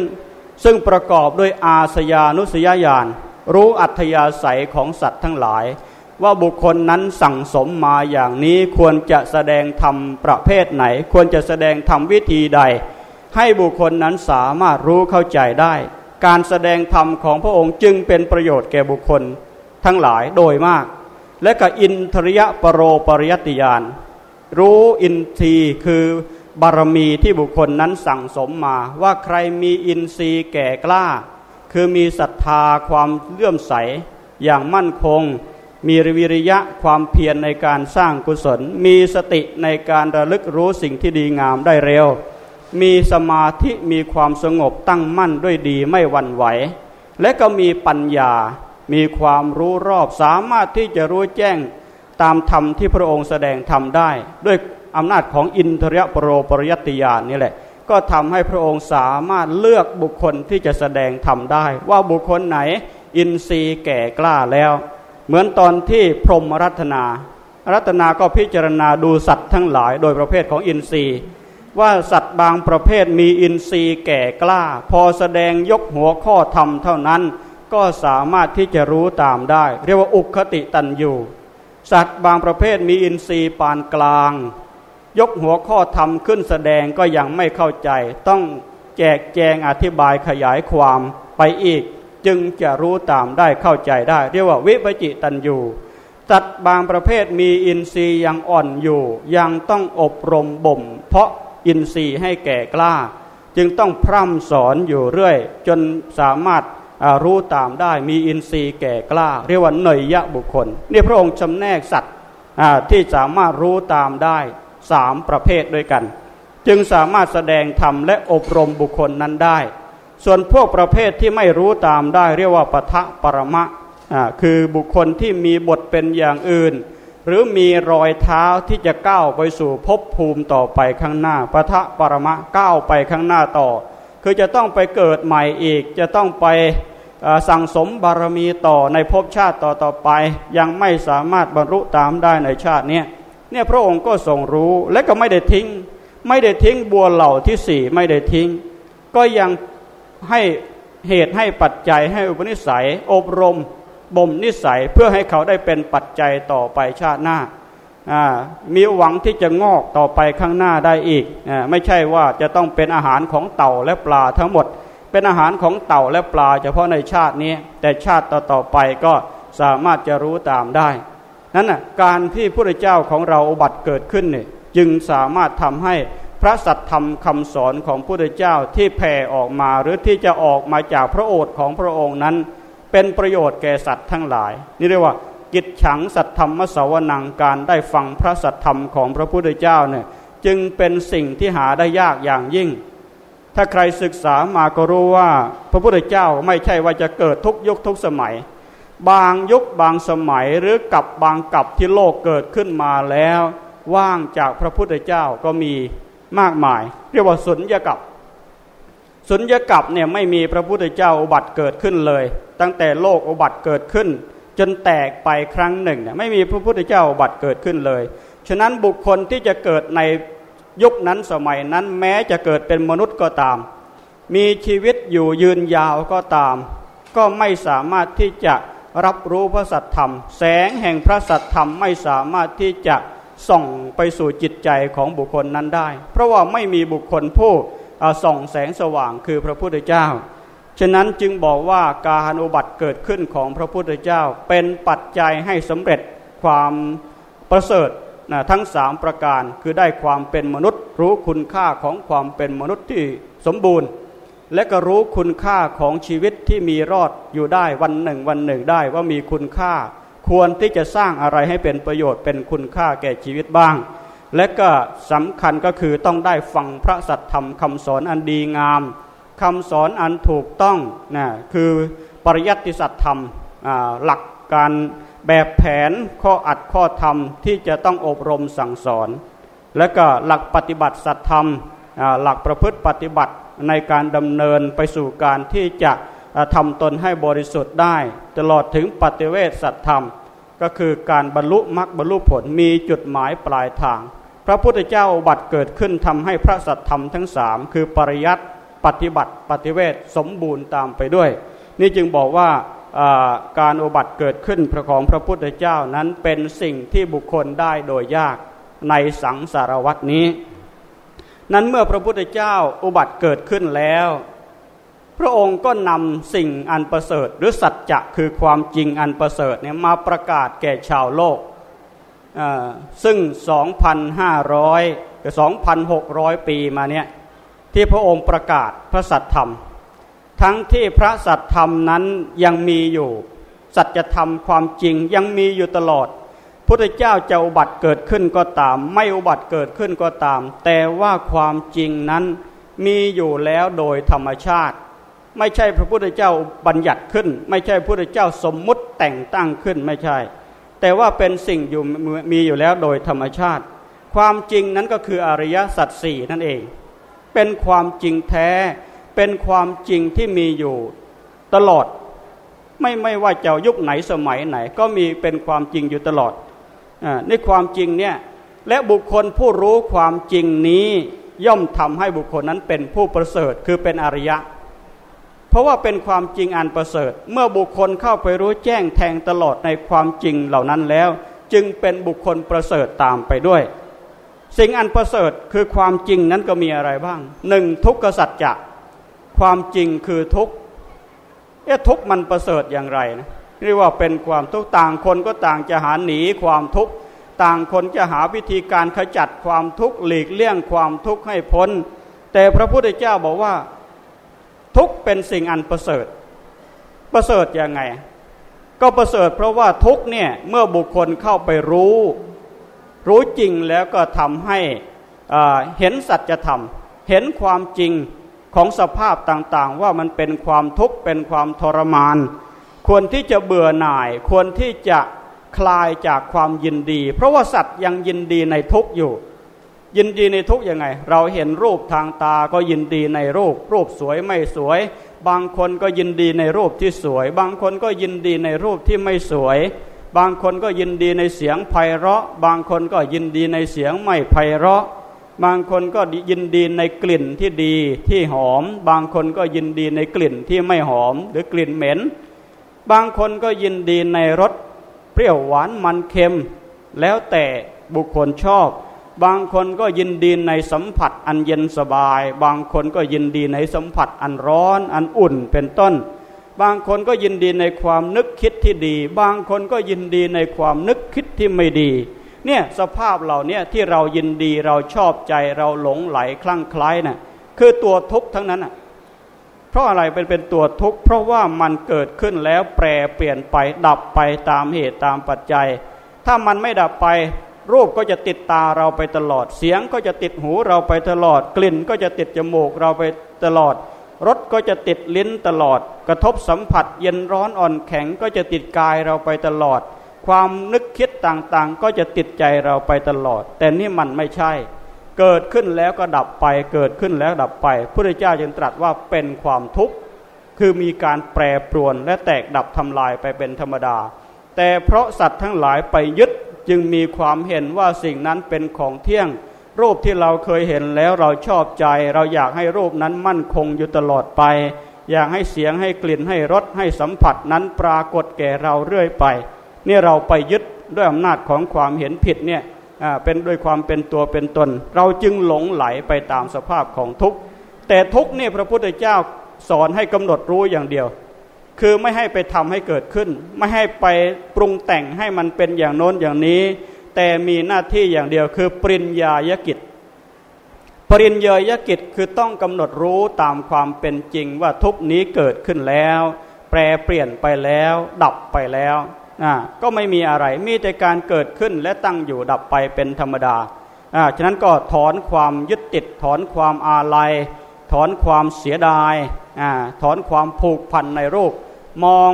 ซึ่งประกอบด้วยอาสยานุสยญาณรู้อัธยาศัยของสัตว์ทั้งหลาย ว่าบุคคลนั้นสั่งสมมาอย่างนี้ควรจะแสดงธรรมประเภทไหน ควรจะแสดงธรรมวิธีใด ให้บุคคลนั้นสามารถรู้เข้าใจได้ การแสดงธรรมของพระองค์จึงเป็นประโยชน์แก่บุคคลทั้งหลายโดยมาก และก็อินทริยปรโรปริยติยาน รู้อินทรีย์คือบารมีที่บุคคลนั้นสั่งสมมาว่าใครมีอินทรีย์แก่กล้า คือมีศรัทธาความเลื่อมใส อย่างมั่นคง มีวิริยะความเพียรในการสร้างกุศล มีสติในการระลึกรู้สิ่งที่ดีงามได้เร็ว มีสมาธิมีความสงบตั้งมั่นด้วยดีไม่หวั่นไหว และก็มีปัญญา มีความรู้รอบสามารถที่จะรู้แจ้งตามธรรมที่พระองค์แสดงธรรมได้ ด้วยอำนาจของอินทรียปรปรยติยานนี่แหละ ก็ทำให้พระองค์สามารถเลือกบุคคลที่จะแสดงธรรมได้ ว่าบุคคลไหนอินทรีย์แก่กล้าแล้ว เหมือนตอนที่พรหมรัตนา รัตนาก็พิจารณาดูสัตว์ทั้งหลาย โดยประเภทของอินทรีย์ ว่าสัตว์บางประเภทมีอินทรีย์แก่กล้า พอแสดงยกหัวข้อธรรมเท่านั้น ก็สามารถที่จะรู้ตามได้ เรียกว่าอุคติตันอยู่สัตว์บางประเภทมีอินทรีย์ปานกลาง ยกหัวข้อธรรมขึ้นแสดงก็ยังไม่เข้าใจ ต้องแจกแจงอธิบายขยายความไปอีก จึงจะรู้ตามได้เข้าใจได้ เรียกว่าวิปจิตันอยู่สัตว์บางประเภทมีอินทรีย์ยังอ่อนอยู่ ยังต้องอบรมบ่ม เพราะ อินทรีย์ให้แก่กล้า จึงต้องพร่ำสอนอยู่เรื่อย จนสามารถรู้ตามได้มีอินทรีย์แก่กล้า เรียกว่าเนยยะบุคคล นี่พระองค์จำแนกสัตว์ที่สามารถรู้ตามได้สามประเภทด้วยกัน จึงสามารถแสดงธรรมและอบรมบุคคลนั้นได้ ส่วนพวกประเภทที่ไม่รู้ตามได้ เรียกว่าปะทะปรมะคือบุคคลที่มีบทเป็นอย่างอื่น หรือมีรอยเท้าที่จะก้าวไปสู่ภพภูมิต่อไปข้างหน้าปะทะปรมะก้าวไปข้างหน้าต่อ คือจะต้องไปเกิดใหม่อีก จะต้องไปสั่งสมบารมีต่อในภพชาติต่อต่อไป ยังไม่สามารถบรรลุตามได้ในชาตินี้เนี่ยพระองค์ก็ทรงรู้และก็ไม่ได้ทิ้ง ไม่ได้ทิ้งบัวเหล่าที่สี่ไม่ได้ทิ้ง ก็ยังให้เหตุให้ปัจจัยให้อุปนิสัยอบรม บ่มนิสัยเพื่อให้เขาได้เป็นปัจจัยต่อไปชาติหน้า มีหวังที่จะงอกต่อไปข้างหน้าได้อีก ไม่ใช่ว่าจะต้องเป็นอาหารของเต่าและปลาทั้งหมด เป็นอาหารของเต่าและปลา เฉพาะในชาตินี้ แต่ชาติต่อๆไปก็สามารถจะรู้ตามได้ นั้นนะการที่พระเจ้าของเราอุบัติเกิดขึ้นเนี่ยจึงสามารถทำให้พระสัตธรรมคำสอนของพระเจ้าที่แผ่ออกมาหรือที่จะออกมาจากพระโอษฐ์ของพระองค์นั้น เป็นประโยชน์แก่สัตว์ทั้งหลาย นี่เรียกว่ากิจฉังสัตธรรมสวนังการได้ฟังพระสัตธรรมของพระพุทธเจ้าเนี่ยจึงเป็นสิ่งที่หาได้ยากอย่างยิ่ง ถ้าใครศึกษามาก็รู้ว่าพระพุทธเจ้าไม่ใช่ว่าจะเกิดทุกยุคทุกสมัย บางยุคบางสมัยหรือกับบางกับที่โลกเกิดขึ้นมาแล้ว ว่างจากพระพุทธเจ้าก็มีมากมาย เรียกว่าสุญญากับ สุญญกับ เนี่ยไม่มีพระพุทธเจ้าอุบัติเกิดขึ้นเลย ตั้งแต่โลกอุบัติเกิดขึ้น จนแตกไปครั้งหนึ่งเนี่ยไม่มีพระพุทธเจ้าอุบัติเกิดขึ้นเลย ฉะนั้นบุคคลที่จะเกิดในยุคนั้นสมัยนั้นแม้จะเกิดเป็นมนุษย์ก็ตาม มีชีวิตอยู่ยืนยาวก็ตาม ก็ไม่สามารถที่จะรับรู้พระสัทธรรม แสงแห่งพระสัทธรรมไม่สามารถที่จะส่องไปสู่จิตใจของบุคคลนั้นได้ เพราะว่าไม่มีบุคคลผู้ ส่องแสงสว่างคือพระพุทธเจ้า ฉะนั้นจึงบอกว่าการอุบัติเกิดขึ้นของพระพุทธเจ้า เป็นปัจจัยให้สำเร็จความประเสริฐนะทั้งสามประการคือได้ความเป็นมนุษย์ รู้คุณค่าของความเป็นมนุษย์ที่สมบูรณ์ และก็รู้คุณค่าของชีวิตที่มีรอดอยู่ได้วันหนึ่งวันหนึ่งได้ว่ามีคุณค่า ควรที่จะสร้างอะไรให้เป็นประโยชน์เป็นคุณค่าแก่ชีวิตบ้าง และก็สำคัญก็คือต้องได้ฟังพระสัทธรรมคำสอนอันดีงามคำสอนอันถูกต้องนะคือปริยัติสัตธรรมหลักการแบบแผนข้ออัดข้อธรรมที่จะต้องอบรมสั่งสอน และก็หลักปฏิบัติสัตธรรมหลักประพฤติปฏิบัติในการดำเนินไปสู่การที่จะทำตนให้บริสุทธิ์ได้ ตลอดถึงปฏิเวทสัตธรรม ก็คือการบรรลุมรรคบรรลุผลมีจุดหมายปลายทาง พระพุทธเจ้าบัติเกิดขึ้นทำให้พระสัตธรรมทั้งสามคือปริยัติปฏิบัติปฏิเวทสมบูรณ์ตามไปด้วย นี่จึงบอกว่าการอุบัติเกิดขึ้นพระของพระพุทธเจ้านั้นเป็นสิ่งที่บุคคลได้โดยยากในสังสารวัตนี้ นั้นเมื่อพระพุทธเจ้าอุบัติเกิดขึ้นแล้ว พระองค์ก็นำสิ่งอันประเสริฐ หรือสัจจะคือความจริงอันประเสริฐเนี่ยมาประกาศแก่ชาวโลก ซึ่ง 2,500หรือ2,600 ปีมาเนี่ยที่พระองค์ประกาศพระสัตธรรม ทั้งที่พระสัตธรรมนั้นยังมีอยู่ สัจธรรมความจริงยังมีอยู่ตลอดพุทธเจ้าจะอุบัติเกิดขึ้นก็ตาม ไม่อุบัติเกิดขึ้นก็ตาม แต่ว่าความจริงนั้นมีอยู่แล้วโดยธรรมชาติ ไม่ใช่พระพุทธเจ้าบัญญัติขึ้น ไม่ใช่พระพุทธเจ้าสมมุติแต่งตั้งขึ้นไม่ใช่ แต่ว่าเป็นสิ่งอยู่มีอยู่แล้วโดยธรรมชาติ ความจริงนั้นก็คืออริยสัจสี่นั่นเอง เป็นความจริงแท้ เป็นความจริงที่มีอยู่ตลอด ไม่ไม่ว่าจะยุคไหนสมัยไหน ก็มีเป็นความจริงอยู่ตลอดอในความจริงเนี่ยและบุคคลผู้รู้ความจริงนี้ย่อมทำให้บุคคลนั้นเป็นผู้ประเสริฐคือเป็นอริยะ เพราะว่าเป็นความจริงอันประเสริฐ เมื่อบุคคลเข้าไปรู้แจ้งแทงตลอดในความจริงเหล่านั้นแล้ว จึงเป็นบุคคลประเสริฐตามไปด้วย สิ่งอันประเสริฐคือความจริงนั้นก็มีอะไรบ้างหนึ่งทุกขสัจจะความจริงคือทุกเอ๊ะทุกมันประเสริฐอย่างไรนะเรียกว่าเป็นความทุกต่างคนก็ต่างจะหาหนีความทุกข์ต่างคนจะหาวิธีการขจัดความทุกข์หลีกเลี่ยงความทุกข์ให้พ้น แต่พระพุทธเจ้าบอกว่า ทุกเป็นสิ่งอันประเสริฐ ประเสริฐยังไง ก็ประเสริฐเพราะว่าทุกเนี่ยเมื่อบุคคลเข้าไปรู้ รู้จริงแล้วก็ทำให้เห็นสัจธรรม เห็นความจริงของสภาพต่างๆ ว่ามันเป็นความทุกข์เป็นความทรมาน ควรที่จะเบื่อหน่าย ควรที่จะคลายจากความยินดี เพราะว่าสัตว์ยังยินดีในทุกอยู่ ยินดีในทุกยังไง เราเห็นรูปทางตาก็ยินดีในรูป รูปสวยไม่สวย บางคนก็ยินดีในรูปที่สวย บางคนก็ยินดีในรูปที่ไม่สวย บางคนก็ยินดีในเสียงไพเราะ บางคนก็ยินดีในเสียงไม่ไพเราะ บางคนก็ยินดีในกลิ่นที่ดีที่หอม บางคนก็ยินดีในกลิ่นที่ไม่หอม หรือกลิ่นเหม็น บางคนก็ยินดีในรสเปรี้ยวหวานมันเค็ม แล้วแต่บุคคลชอบ บางคนก็ยินดีในสัมผัสอันเย็นสบาย บางคนก็ยินดีในสัมผัสอันร้อนอันอุ่นเป็นต้น บางคนก็ยินดีในความนึกคิดที่ดี บางคนก็ยินดีในความนึกคิดที่ไม่ดี เนี่ยสภาพเหล่านี้ที่เรายินดีเราชอบใจเราหลงไหลคลั่งคล้ายนะ่ะคือตัวทุกข์ทั้งนั้นอะเพราะอะไรเป็นเป็นตัวทุกข์เพราะว่ามันเกิดขึ้นแล้วแปรเปลี่ยนไปดับไปตามเหตุตามปัจจัย ถ้ามันไม่ดับไป รูปก็จะติดตาเราไปตลอด เสียงก็จะติดหูเราไปตลอด กลิ่นก็จะติดจมูกเราไปตลอดรสก็จะติดลิ้นตลอด กระทบสัมผัส เย็นร้อนอ่อนแข็งก็จะติดกายเราไปตลอด ความนึกคิดต่างๆ ก็จะติดใจเราไปตลอด แต่นี่มันไม่ใช่ เกิดขึ้นแล้วก็ดับไป เกิดขึ้นแล้วดับไปพระเจ้าจึงตรัสว่าเป็นความทุกข์คือมีการแปรปรวนและแตกดับทำลายไปเป็นธรรมดา แต่เพราะสัตว์ทั้งหลายไปยึด จึงมีความเห็นว่าสิ่งนั้นเป็นของเที่ยง รูปที่เราเคยเห็นแล้วเราชอบใจ เราอยากให้รูปนั้นมั่นคงอยู่ตลอดไป อยากให้เสียงให้กลิ่นให้รสให้สัมผัสนั้นปรากฏแก่เราเรื่อยไป นี่เราไปยึดด้วยอำนาจของความเห็นผิดเนี่ยเป็นด้วยความเป็นตัวเป็นตน เราจึงหลงไหลไปตามสภาพของทุกข์แต่ทุกข์นี่พระพุทธเจ้าสอนให้กำหนดรู้อย่างเดียว คือไม่ให้ไปทำให้เกิดขึ้น ไม่ให้ไปปรุงแต่งให้มันเป็นอย่างโน้นอย่างนี้ แต่มีหน้าที่อย่างเดียวคือปริญญาญกิจ ปริญญาญกิจคือต้องกำหนดรู้ตามความเป็นจริงว่าทุกนี้เกิดขึ้นแล้ว แปรเปลี่ยนไปแล้ว ดับไปแล้วอ่าก็ไม่มีอะไรมีแต่การเกิดขึ้นและตั้งอยู่ดับไปเป็นธรรมดาอ่าฉะนั้นก็ถอนความยึดติดถอนความอาลัย ถอนความเสียดายอถอนความผูกพันในรูป มอง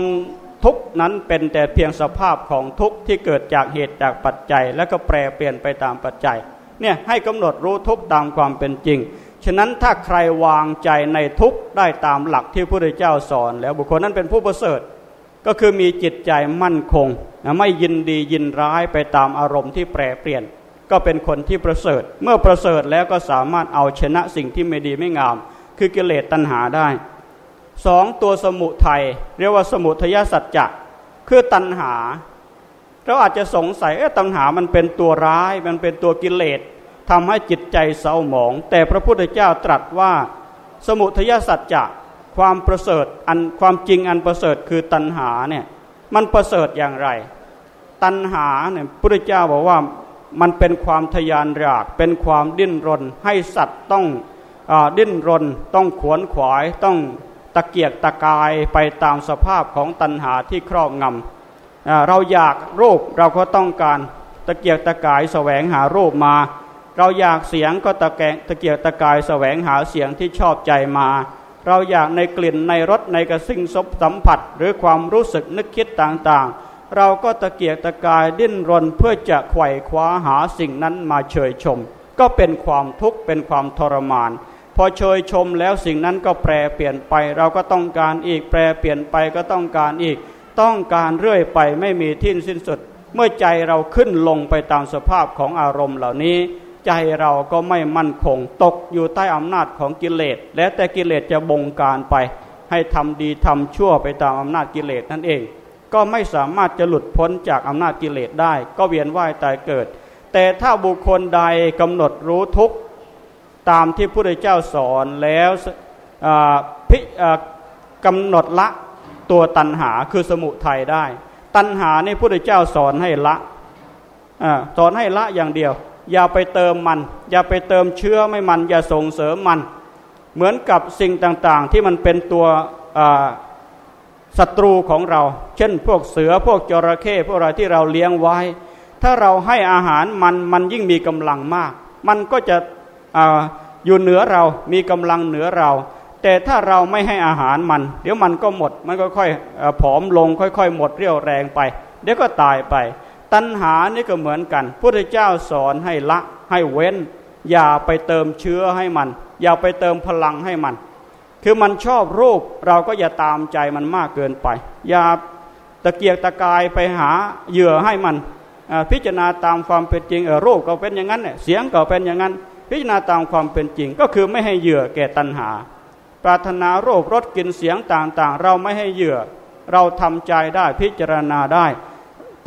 ทุกนั้นเป็นแต่เพียงสภาพของทุกที่เกิดจากเหตุจากปัจจัย แล้วก็แปรเปลี่ยนไปตามปัจจัยเนี่ยให้กำหนดรู้ทุกตามความเป็นจริง ฉะนั้นถ้าใครวางใจในทุกได้ตามหลักที่พระพุทธเจ้าสอน แล้วบุคคลนั้นเป็นผู้ประเสริฐ ก็คือมีจิตใจมั่นคงไม่ยินดียินร้ายไปตามอารมณ์ที่แปรเปลี่ยน ก็เป็นคนที่ประเสริฐ เมื่อประเสริฐแล้วก็สามารถเอาชนะสิ่งที่ไม่ดีไม่งาม คือกิเลสตัณหาได้สองตัวสมุทัยเรียกว่าสมุทยสัจจะคือตัณหา เราอาจจะสงสัยเออตัณหามันเป็นตัวร้ายมันเป็นตัวกิเลสทำให้จิตใจเศร้าหมอง แต่พระพุทธเจ้าตรัสว่า สมุทยสัจจะความประเสริฐอันความจริงอันประเสริฐคือตัณหาเนี่ยมันประเสริฐอย่างไร ตัณหาเนี่ยพระเจ้าบอกว่า มันเป็นความทยานอยาก เป็นความดิ้นรน ให้สัตว์ต้องอดิ้นรน ต้องขวนขวาย ต้องตะเกียกตะกายไปตามสภาพของตัณหาที่ครอบงำเราอยากรูปเราก็ต้องการตะเกียกตะกายแสวงหารูปมา เราอยากเสียงก็ตะแกงตะเกียกตะกายแสวงหาเสียงที่ชอบใจมา เราอยากในกลิ่นในรสในกระสิ่งสัมผัส หรือความรู้สึกนึกคิดต่างๆ เราก็ตะเกียกตะกายดิ้นรนเพื่อจะไขว่คว้าหาสิ่งนั้นมาเฉยชม ก็เป็นความทุกข์เป็นความทรมาน พอเฉยชมแล้วสิ่งนั้นก็แปรเปลี่ยนไป เราก็ต้องการอีกแปรเปลี่ยนไปก็ต้องการอีก ต้องการเรื่อยไปไม่มีที่สิ้นสุด เมื่อใจเราขึ้นลงไปตามสภาพของอารมณ์เหล่านี้ ใจเราก็ไม่มั่นคงตกอยู่ใต้อำนาจของกิเลส และแต่กิเลสจะบงการไป ให้ทำดีทำชั่วไปตามอำนาจกิเลสนั่นเอง ก็ไม่สามารถจะหลุดพ้นจากอำนาจกิเลสได้ ก็เวียนว่ายตายเกิด แต่ถ้าบุคคลใดกำหนดรู้ทุกตามที่พระพุทธเจ้าสอนแล้วพิกำหนดละตัวตัณหาคือสมุทัยได้ ตัณหาในพระพุทธเจ้าสอนให้ละสอนให้ละอย่างเดียว อย่าไปเติมมัน อย่าไปเติมเชื้อไม่มัน อย่าส่งเสริมมัน เหมือนกับสิ่งต่างๆ ที่มันเป็นตัว ศัตรูของเรา เช่นพวกเสือพวกจระเข้พวกอะไรที่เราเลี้ยงไว้ ถ้าเราให้อาหารมันมันยิ่งมีกำลังมาก มันก็จะออยู่เหนือเรามีกำลังเหนือเรา แต่ถ้าเราไม่ให้อาหารมัน เดี๋ยวมันก็หมด มันก็ค่อยผอมลง ค่อยๆ หมดเรี่ยวแรงไป เดี๋ยวก็ตายไป ตัณหานี่ก็เหมือนกันพระเจ้าสอนให้ละให้เว้น อย่าไปเติมเชื้อให้มัน อย่าไปเติมพลังให้มัน คือมันชอบรูปเราก็อย่าตามใจมันมากเกินไป อย่าตะเกียกตะกายไปหาเหยื่อให้มันพิจารณาตามความเป็นจริงเออรูปก็เป็นอย่างนั้นเสียงก็เป็นอย่างนั้น พิจารณาตามความเป็นจริง ก็คือไม่ให้เหยื่อแก่ตัณหา ปรารถนารูปรสกลิ่นเสียงต่างๆ เราไม่ให้เหยื่อ เราทำใจได้พิจารณาได้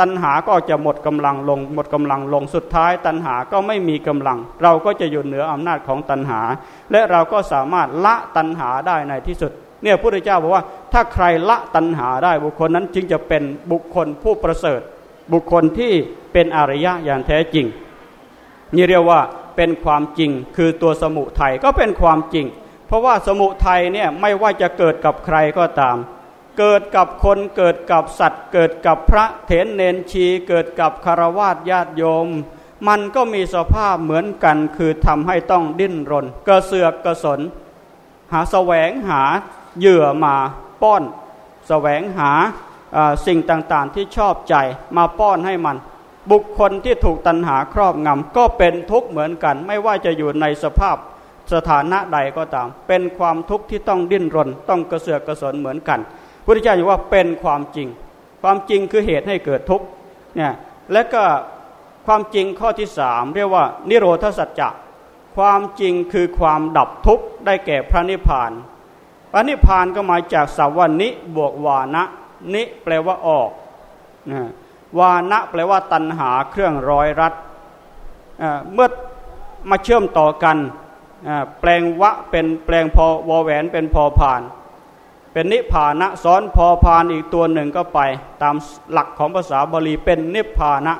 ตัณหาก็จะหมดกำลังลง หมดกำลังลงสุดท้าย ตัณหาก็ไม่มีกำลัง เราก็จะอยู่เหนืออำนาจของตัณหา และเราก็สามารถละตัณหาได้ในที่สุด เนี่ยพระพุทธเจ้าบอกว่าถ้าใครละตัณหาได้บุคคลนั้นจึงจะเป็นบุคคลผู้ประเสริฐ บุคคลที่เป็นอริยะอย่างแท้จริง นี่เรียกว่าเป็นความจริงคือตัวสมุทัยก็เป็นความจริง เพราะว่าสมุทัยเนี่ยไม่ว่าจะเกิดกับใครก็ตาม เกิดกับคนเกิดกับสัตว์ เกิดกับพระเถรเนนชี เกิดกับคารวาสญาติโยม มันก็มีสภาพเหมือนกันคือทำให้ต้องดิ้นรน กระเสือกกระสน หาแสวงหาเหยื่อมาป้อนแสวงหาสิ่งต่างๆที่ชอบใจมาป้อนให้มัน บุคคลที่ถูกตัณหาครอบงำก็เป็นทุกข์เหมือนกัน ไม่ว่าจะอยู่ในสภาพสถานะใดก็ตาม เป็นความทุกข์ที่ต้องดิ้นรน ต้องกระเสือกกระสนเหมือนกัน พุทธเจ้าอยู่ว่าเป็นความจริง ความจริงคือเหตุให้เกิดทุกข์เนี่ยและก็ความจริงข้อที่สามเรียกว่า นิโรธสัจจะความจริงคือความดับทุกข์ได้แก่พระนิพพาน พระนิพพานก็หมายจากสาวนิบวกวานะนิแปลว่าออกวานะแปลว่าตัณหาเครื่องร้อยรัดเมื่อมาเชื่อมต่อกันแปลงวะเป็นแปลงพอวอแหวนเป็นพอผ่าน เป็นนิพพานะซ้อนพอพานอีกตัวหนึ่งก็ไป ตามหลักของภาษาบาลีเป็นนิพพานะ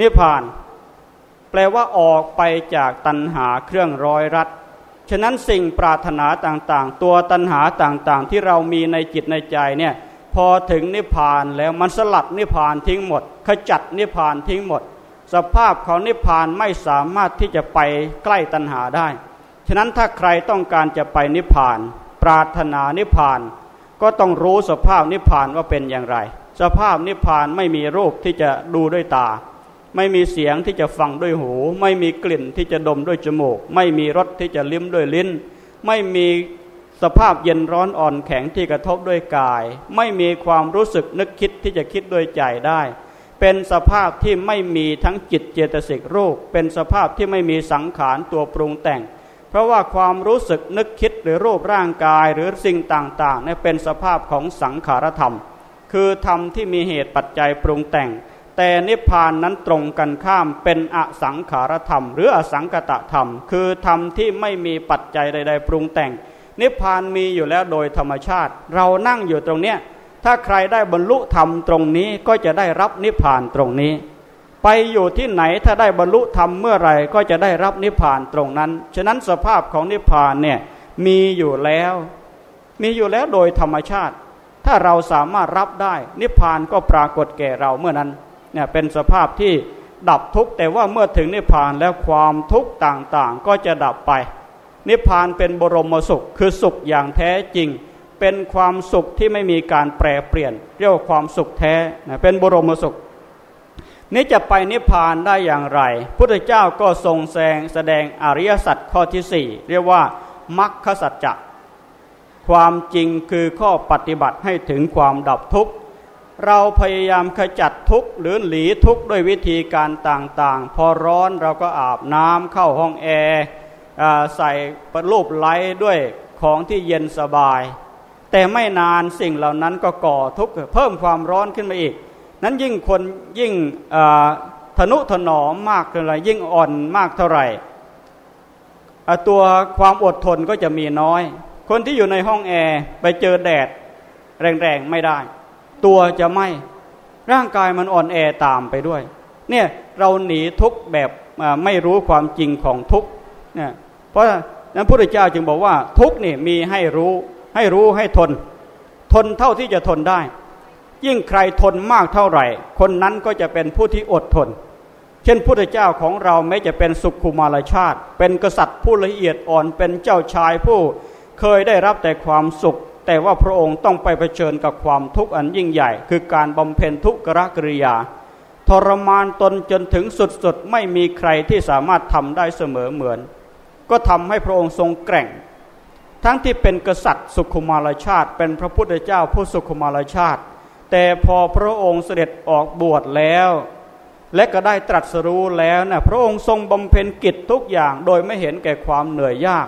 นิพพาน แปลว่าออกไปจากตัณหาเครื่องร้อยรัดฉะนั้นสิ่งปรารถนาต่างๆ ตัวตัณหาต่างๆ ที่เรามีในจิตในใจเนี่ยพอถึงนิพพานแล้วมันสลัดนิพพานทิ้งหมด ขจัดนิพพานทิ้งหมด สภาพของนิพพานไม่สามารถที่จะไปใกล้ตัณหาได้ ฉะนั้นถ้าใครต้องการจะไปนิพพาน ปรารถนานิพพาน ก็ต้องรู้สภาพนิพพานว่าเป็นอย่างไร สภาพนิพพานไม่มีรูปที่จะดูด้วยตา ไม่มีเสียงที่จะฟังด้วยหู ไม่มีกลิ่นที่จะดมด้วยจมูก ไม่มีรสที่จะลิ้มด้วยลิ้น ไม่มีสภาพเย็นร้อนอ่อนแข็งที่กระทบด้วยกาย ไม่มีความรู้สึกนึกคิดที่จะคิดด้วยใจได้ เป็นสภาพที่ไม่มีทั้งจิตเจตสิกรูป เป็นสภาพที่ไม่มีสังขารตัวปรุงแต่ง เพราะว่าความรู้สึกนึกคิดหรือรูปร่างกายหรือสิ่งต่างๆนี่เป็นสภาพของสังขารธรรม คือธรรมที่มีเหตุปัจจัยปรุงแต่ง แต่นิพพานนั้นตรงกันข้ามเป็นอสังขารธรรม หรืออสังกตธรรม คือธรรมที่ไม่มีปัจจัยใด ๆ ปรุงแต่ง นิพพานมีอยู่แล้วโดยธรรมชาติ เรานั่งอยู่ตรงเนี้ยถ้าใครได้บรรลุธรรมตรงนี้ก็จะได้รับนิพพานตรงนี้ ไปอยู่ที่ไหนถ้าได้บรรลุธรรมเมื่อไรก็จะได้รับนิพพานตรงนั้น ฉะนั้นสภาพของนิพพานเนี่ยมีอยู่แล้ว มีอยู่แล้วโดยธรรมชาติ ถ้าเราสามารถรับได้ นิพพานก็ปรากฏแก่เราเมื่อนั้นเนี่ยเป็นสภาพที่ดับทุกข์แต่ว่าเมื่อถึงนิพพานแล้วความทุกข์ต่างๆ ก็จะดับไป นิพพานเป็นบรมสุข คือสุขอย่างแท้จริง เป็นความสุขที่ไม่มีการแปรเปลี่ยน เรียกว่าความสุขแท้เป็นบรมสุข นี้จะไปนิพพานได้อย่างไร พุทธเจ้าก็ทรงแสงแสดงอริยสัจข้อที่สี่เรียกว่ามัคคสัจจะความจริงคือข้อปฏิบัติให้ถึงความดับทุกข์ เราพยายามขจัดทุกข์หรือหลีทุกข์ด้วยวิธีการต่างๆ พอร้อนเราก็อาบน้ำเข้าห้องแอร์ใส่ประลูบไล้ด้วยของที่เย็นสบาย แต่ไม่นานสิ่งเหล่านั้นก็ก่อทุกข์เพิ่มความร้อนขึ้นมาอีก นั้นยิ่งคนยิ่งทนุถนอมมากเท่าไรยิ่งอ่อนมากเท่าไหร่ตัวความอดทนก็จะมีน้อย คนที่อยู่ในห้องแอร์ไปเจอแดด แรงๆไม่ได้ ตัวจะไหมร่างกายมันอ่อนแอตามไปด้วย เนี่ยเราหนีทุกแบบไม่รู้ความจริงของทุกเนี่ยเพราะนั้นพระพุทธเจ้าจึงบอกว่าทุกนี่มีให้รู้ให้รู้ให้ทน ทนเท่าที่จะทนได้ ยิ่งใครทนมากเท่าไหร่ คนนั้นก็จะเป็นผู้ที่อดทน เช่นพุทธเจ้าของเราแม้จะเป็นสุขุมารชาติ เป็นกษัตริย์ผู้ละเอียดอ่อนเป็นเจ้าชายผู้ เคยได้รับแต่ความสุข แต่ว่าพระองค์ต้องไปเผชิญกับความทุกข์อันยิ่งใหญ่ คือการบำเพ็ญทุกขกริยา ทรมานตนจนถึงสุดๆไม่มีใครที่สามารถทำได้เสมอเหมือน ก็ทำให้พระองค์ทรงแกร่งทั้งที่เป็นกษัตริย์สุขุมารชาติ เป็นพระพุทธเจ้าผู้สุขุมารชาติ แต่พอพระองค์เสด็จออกบวชแล้ว และก็ได้ตรัสรู้แล้วนะพระองค์ทรงบำเพ็ญกิจทุกอย่างโดยไม่เห็นแก่ความเหนื่อยยาก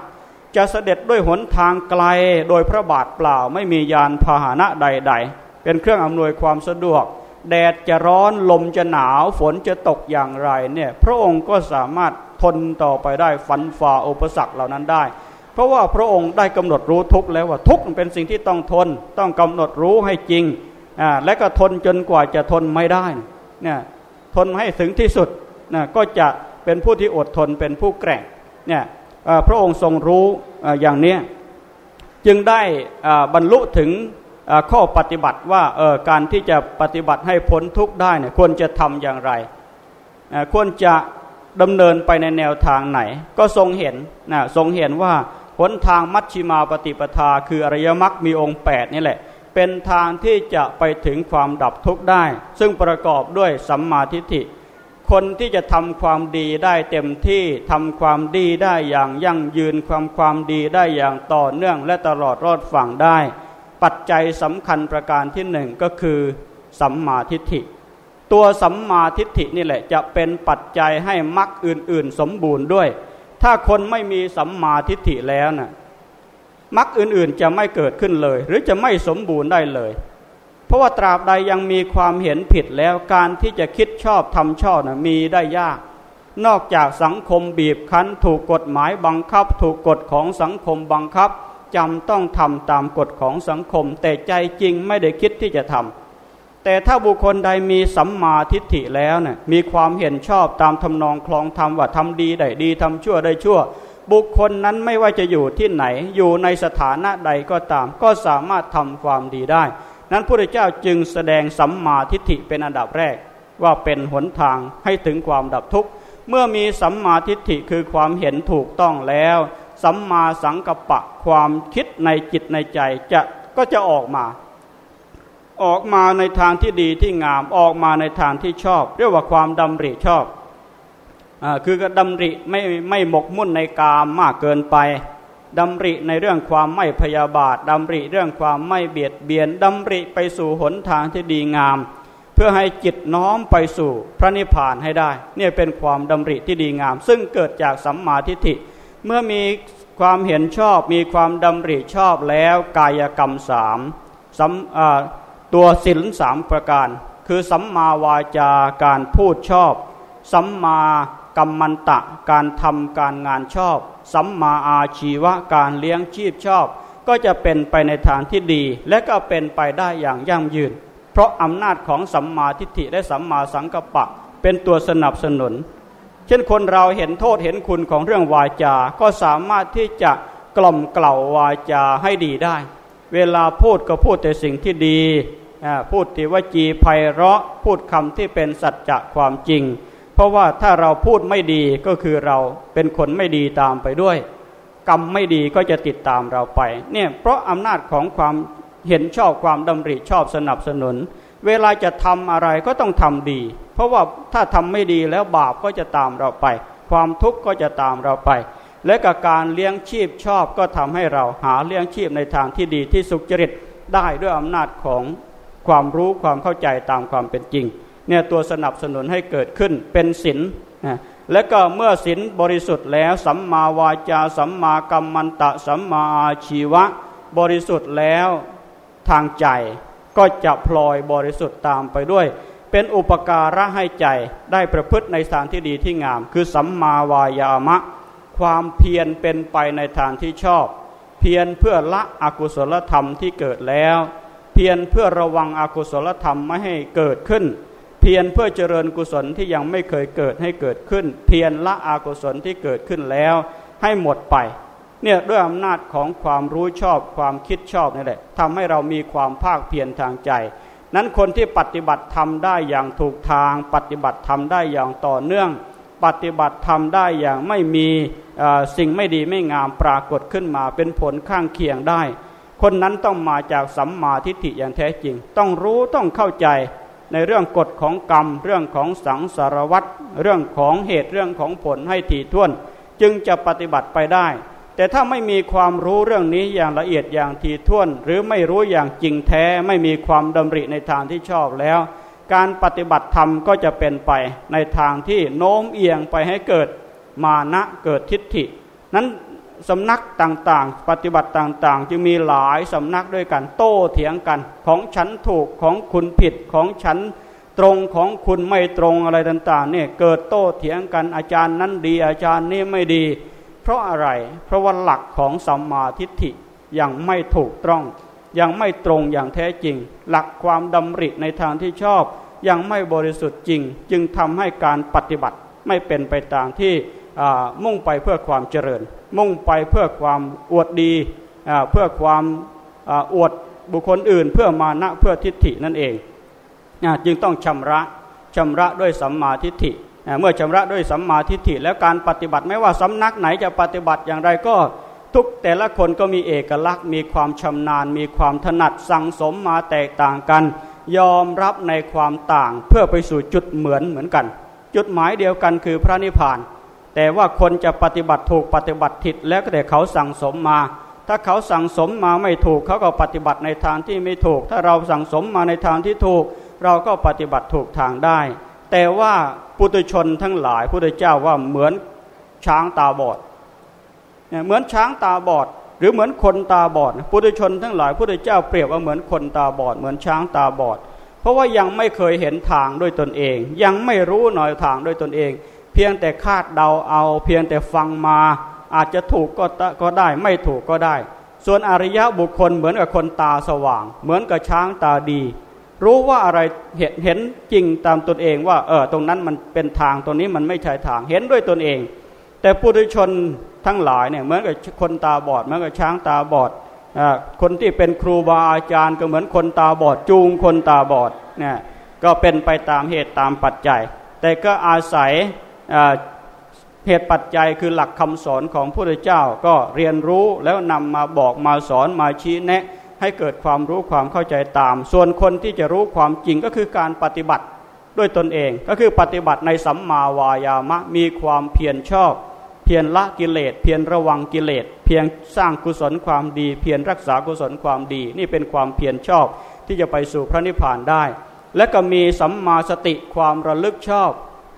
จะเสด็จด้วยหนทางไกลโดยพระบาทเปล่าไม่มียานพาหนะใด ๆ เป็นเครื่องอำนวยความสะดวก แดดจะร้อนลมจะหนาวฝนจะตกอย่างไรเนี่ยพระองค์ก็สามารถทนต่อไปได้ฟันฝ่าอุปสรรคเหล่านั้นได้ เพราะว่าพระองค์ได้กำหนดรู้ทุกแล้วว่าทุกเป็นสิ่งที่ต้องทน ต้องกำหนดรู้ให้จริง อ่าและก็ทนจนกว่าจะทนไม่ได้เนี่ยทนให้ถึงที่สุดนะก็จะเป็นผู้ที่อดทนเป็นผู้แกร่งเนี่ยพระองค์ทรงรู้อย่างนี้จึงได้บรรลุถึงข้อปฏิบัติว่าการที่จะปฏิบัติให้พ้นทุกข์ได้เนี่ยควรจะทำอย่างไร ควรจะดำเนินไปในแนวทางไหน ก็ทรงเห็นนะทรงเห็นว่าหนทางมัชชิมาปฏิปทา คืออริยมรรคมีองค์8นี่แหละ เป็นทางที่จะไปถึงความดับทุกข์ได้ ซึ่งประกอบด้วยสัมมาทิฏฐิ คนที่จะทำความดีได้เต็มที่ทำความดีได้อย่างยั่งยืนความความดีได้อย่างต่อเนื่องและตลอดรอดฝั่งได้ ปัจจัยสำคัญประการที่หนึ่งก็คือ สัมมาทิฏฐิ ตัวสัมมาทิฏฐินี่แหละจะเป็นปัจจัยให้มรรคอื่น ๆ สมบูรณ์ด้วย ถ้าคนไม่มีสัมมาทิฏฐิแล้วนะ่ะ มรรคอื่นๆจะไม่เกิดขึ้นเลย หรือจะไม่สมบูรณ์ได้เลย เพราะว่าตราบใดยังมีความเห็นผิดแล้วการที่จะคิดชอบทำชอบนะมีได้ยาก นอกจากสังคมบีบคั้น ถูกกฎหมายบังคับ ถูกกฎของสังคมบังคับจำต้องทำตามกฎของสังคม แต่ใจจริงไม่ได้คิดที่จะทำแต่ถ้าบุคคลใดมีสัมมาทิฏฐิแล้วเนะี่ยมีความเห็นชอบตามทำนองคลองธรรมว่าทำดีได้ดีทำชั่วได้ชั่ว บุคคลนั้นไม่ว่าจะอยู่ที่ไหน อยู่ในสถานะใดก็ตาม ก็สามารถทำความดีได้ นั้นพระเจ้าจึงแสดงสัมมาทิฏฐิเป็นอันดับแรก ว่าเป็นหนทางให้ถึงความดับทุกข์เมื่อมีสัมมาทิฏฐิคือความเห็นถูกต้องแล้ว สัมมาสังกัปปะความคิดในจิตในใจจะก็จะออกมา ออกมาในทางที่ดีที่งามออกมาในทางที่ชอบ เรียกว่าความดำริชอบ คือก็ดำริไม่ไม่หมกมุ่นในกามมากเกินไปดำริในเรื่องความไม่พยาบาทดำริเรื่องความไม่เบียดเบียนดำริไปสู่หนทางที่ดีงาม เพื่อให้จิตน้อมไปสู่พระนิพพานให้ได้ เนี่ยเป็นความดำริที่ดีงาม ซึ่งเกิดจากสัมมาทิฏฐิ เมื่อมีความเห็นชอบมีความดำริชอบแล้วกายกรรมสามตัวศีลสามประการ คือสัมมาวาจาการพูดชอบ สัมมา กรรมันตะ การทำการงานชอบ สัมมาอาชีวะการเลี้ยงชีพชอบ ก็จะเป็นไปในทางที่ดี และก็เป็นไปได้อย่างยั่งยืน เพราะอำนาจของสัมมาทิฏฐิและสัมมาสังกัปปะ เป็นตัวสนับสนุน เช่นคนเราเห็นโทษเห็นคุณของเรื่องวาจา ก็สามารถที่จะกล่อมเกล่าวาจาให้ดีได้ เวลาพูดก็พูดแต่สิ่งที่ดี พูดที่ว่าจีไพเราะ พูดคำที่เป็นสัจจะความจริง ราะว่าถ้าเราพูดไม่ดีก็คือเราเป็นคนไม่ดีตามไปด้วย กรรมไม่ดีก็จะติดตามเราไป เนี่ยเพราะอำนาจของความเห็นชอบความดำริชอบสนับสนุน เวลาจะทำอะไรก็ต้องทำดี เพราะว่าถ้าทำไม่ดีแล้วบาปก็จะตามเราไป ความทุกข์ก็จะตามเราไป และกับการเลี้ยงชีพชอบก็ทำให้เราหาเลี้ยงชีพในทางที่ดีที่สุจริตได้ด้วยอำนาจของความรู้ความเข้าใจตามความเป็นจริง เนี่ยตัวสนับสนุนให้เกิดขึ้นเป็นศีลนะและก็เมื่อศีลบริสุทธิ์แล้วสัมมาวาจาสัมมากัมมันตะสัมมาอาชีวะ บริสุทธิ์แล้วทางใจก็จะพลอยบริสุทธิ์ตามไปด้วย เป็นอุปการะให้ใจได้ประพฤติในทางที่ดีที่งาม คือสัมมาวายามะ ความเพียรเป็นไปในทางที่ชอบ เพียรเพื่อละอกุศลธรรมที่เกิดแล้ว เพียรเพื่อระวังอกุศลธรรมไม่ให้เกิดขึ้น เพียรเพื่อเจริญกุศลที่ยังไม่เคยเกิดให้เกิดขึ้น เพียรละอกุศลที่เกิดขึ้นแล้วให้หมดไปเนี่ยด้วยอำนาจของความรู้ชอบความคิดชอบนี่แหละทำให้เรามีความภาคเพียรทางใจ นั้นคนที่ปฏิบัติทำได้อย่างถูกทาง ปฏิบัติทำได้อย่างต่อเนื่อง ปฏิบัติทำได้อย่างไม่มีสิ่งไม่ดีไม่งามปรากฏขึ้นมาเป็นผลข้างเคียงได้ คนนั้นต้องมาจากสัมมาทิฏฐิอย่างแท้จริง ต้องรู้ต้องเข้าใจ ในเรื่องกฎของกรรม เรื่องของสังสารวัตรเรื่องของเหตุเรื่องของผลให้ถี่ถ้วน จึงจะปฏิบัติไปได้ แต่ถ้าไม่มีความรู้เรื่องนี้อย่างละเอียดอย่างทีท่วน หรือไม่รู้อย่างจริงแท้ไม่มีความดำริในทางที่ชอบแล้ว การปฏิบัติธรรมก็จะเป็นไปในทางที่โน้มเอียงไปให้เกิดมานะเกิดทิฏฐิ นั้น สำนักต่างๆ ปฏิบัติต่างๆ จึงมีหลายสำนักด้วยกัน โต้เถียงกัน ของฉันถูกของคุณผิดของฉันตรงของคุณไม่ตรงอะไรต่างๆเนี่ยเกิดโต้เถียงกันอาจารย์นั้นดีอาจารย์นี่ไม่ดี เพราะอะไรเพราะว่าหลักของสัมมาทิฏฐิยังไม่ถูกต้อง ยังไม่ตรงอย่างแท้จริง หลักความดำริในทางที่ชอบ ยังไม่บริสุทธิ์จริง จึงทำให้การปฏิบัติไม่เป็นไปตามที่ มุ่งไปเพื่อความเจริญ มุ่งไปเพื่อความอวดดีเพื่อความอวดบุคคลอื่น เพื่อมานะเพื่อทิฏฐินั่นเองจึงต้องชำระชำระด้วยสัมมาทิฏฐิเมื่อชำระด้วยสัมมาทิฏฐิแล้วการปฏิบัติไม่ว่าสำนักไหนจะปฏิบัติอย่างไรก็ทุกแต่ละคนก็มีเอกลักษณ์ มีความชำนาญ มีความถนัดสั่งสมมาแตกต่างกัน ยอมรับในความต่างเพื่อไปสู่จุดเหมือนเหมือนกัน จุดหมายเดียวกันคือพระนิพพาน แต่ว่าคนจะปฏิบัติถูกปฏิบัติผิดแล้วก็แต่เขาสั่งสมมา ถ้าเขาสั่งสมมาไม่ถูกเขาก็ปฏิบัติในทางที่ไม่ถูก ถ้าเราสั่งสมมาในทางที่ถูก เราก็ปฏิบัติถูกทางได้ แต่ว่าปุถุชนทั้งหลายพุทธเจ้าว่าเหมือนช้างตาบอดเหมือนช้างตาบอด หรือเหมือนคนตาบอดปุถุชนทั้งหลายพุทธเจ้าเปรียบว่าเหมือนคนตาบอด เหมือนช้างตาบอด เพราะว่ายังไม่เคยเห็นทางด้วยตนเอง ยังไม่รู้หน่อยทางด้วยตนเอง เพียงแต่คาดเดาเอา เพียงแต่ฟังมา อาจจะถูกก็ก็ได้ ไม่ถูกก็ได้ ส่วนอริยะบุคคลเหมือนกับคนตาสว่าง เหมือนกับช้างตาดี รู้ว่าอะไรเห็นเห็นจริงตามตนเองว่าเออตรงนั้นมันเป็นทางตรงนี้มันไม่ใช่ทางเห็นด้วยตนเอง แต่ปุถุชนทั้งหลายเนี่ยเหมือนกับคนตาบอดเหมือนกับช้างตาบอดคนที่เป็นครูบาอาจารย์ก็เหมือนคนตาบอดจูงคนตาบอดเนี่ยก็เป็นไปตามเหตุตามปัจจัย แต่ก็อาศัย เหตุปัจจัยคือหลักคำสอนของพระพุทธเจ้าก็เรียนรู้แล้วนำมาบอกมาสอนมาชี้แนะ ให้เกิดความรู้ความเข้าใจตาม ส่วนคนที่จะรู้ความจริงก็คือการปฏิบัติด้วยตนเอง ก็คือปฏิบัติในสัมมาวายามะมีความเพียรชอบ เพียรละกิเลส เพียรระวังกิเลส เพียรสร้างกุศลความดี เพียรรักษากุศลความดี นี่เป็นความเพียรชอบที่จะไปสู่พระนิพพานได้ และก็มีสัมมาสติความระลึกชอบ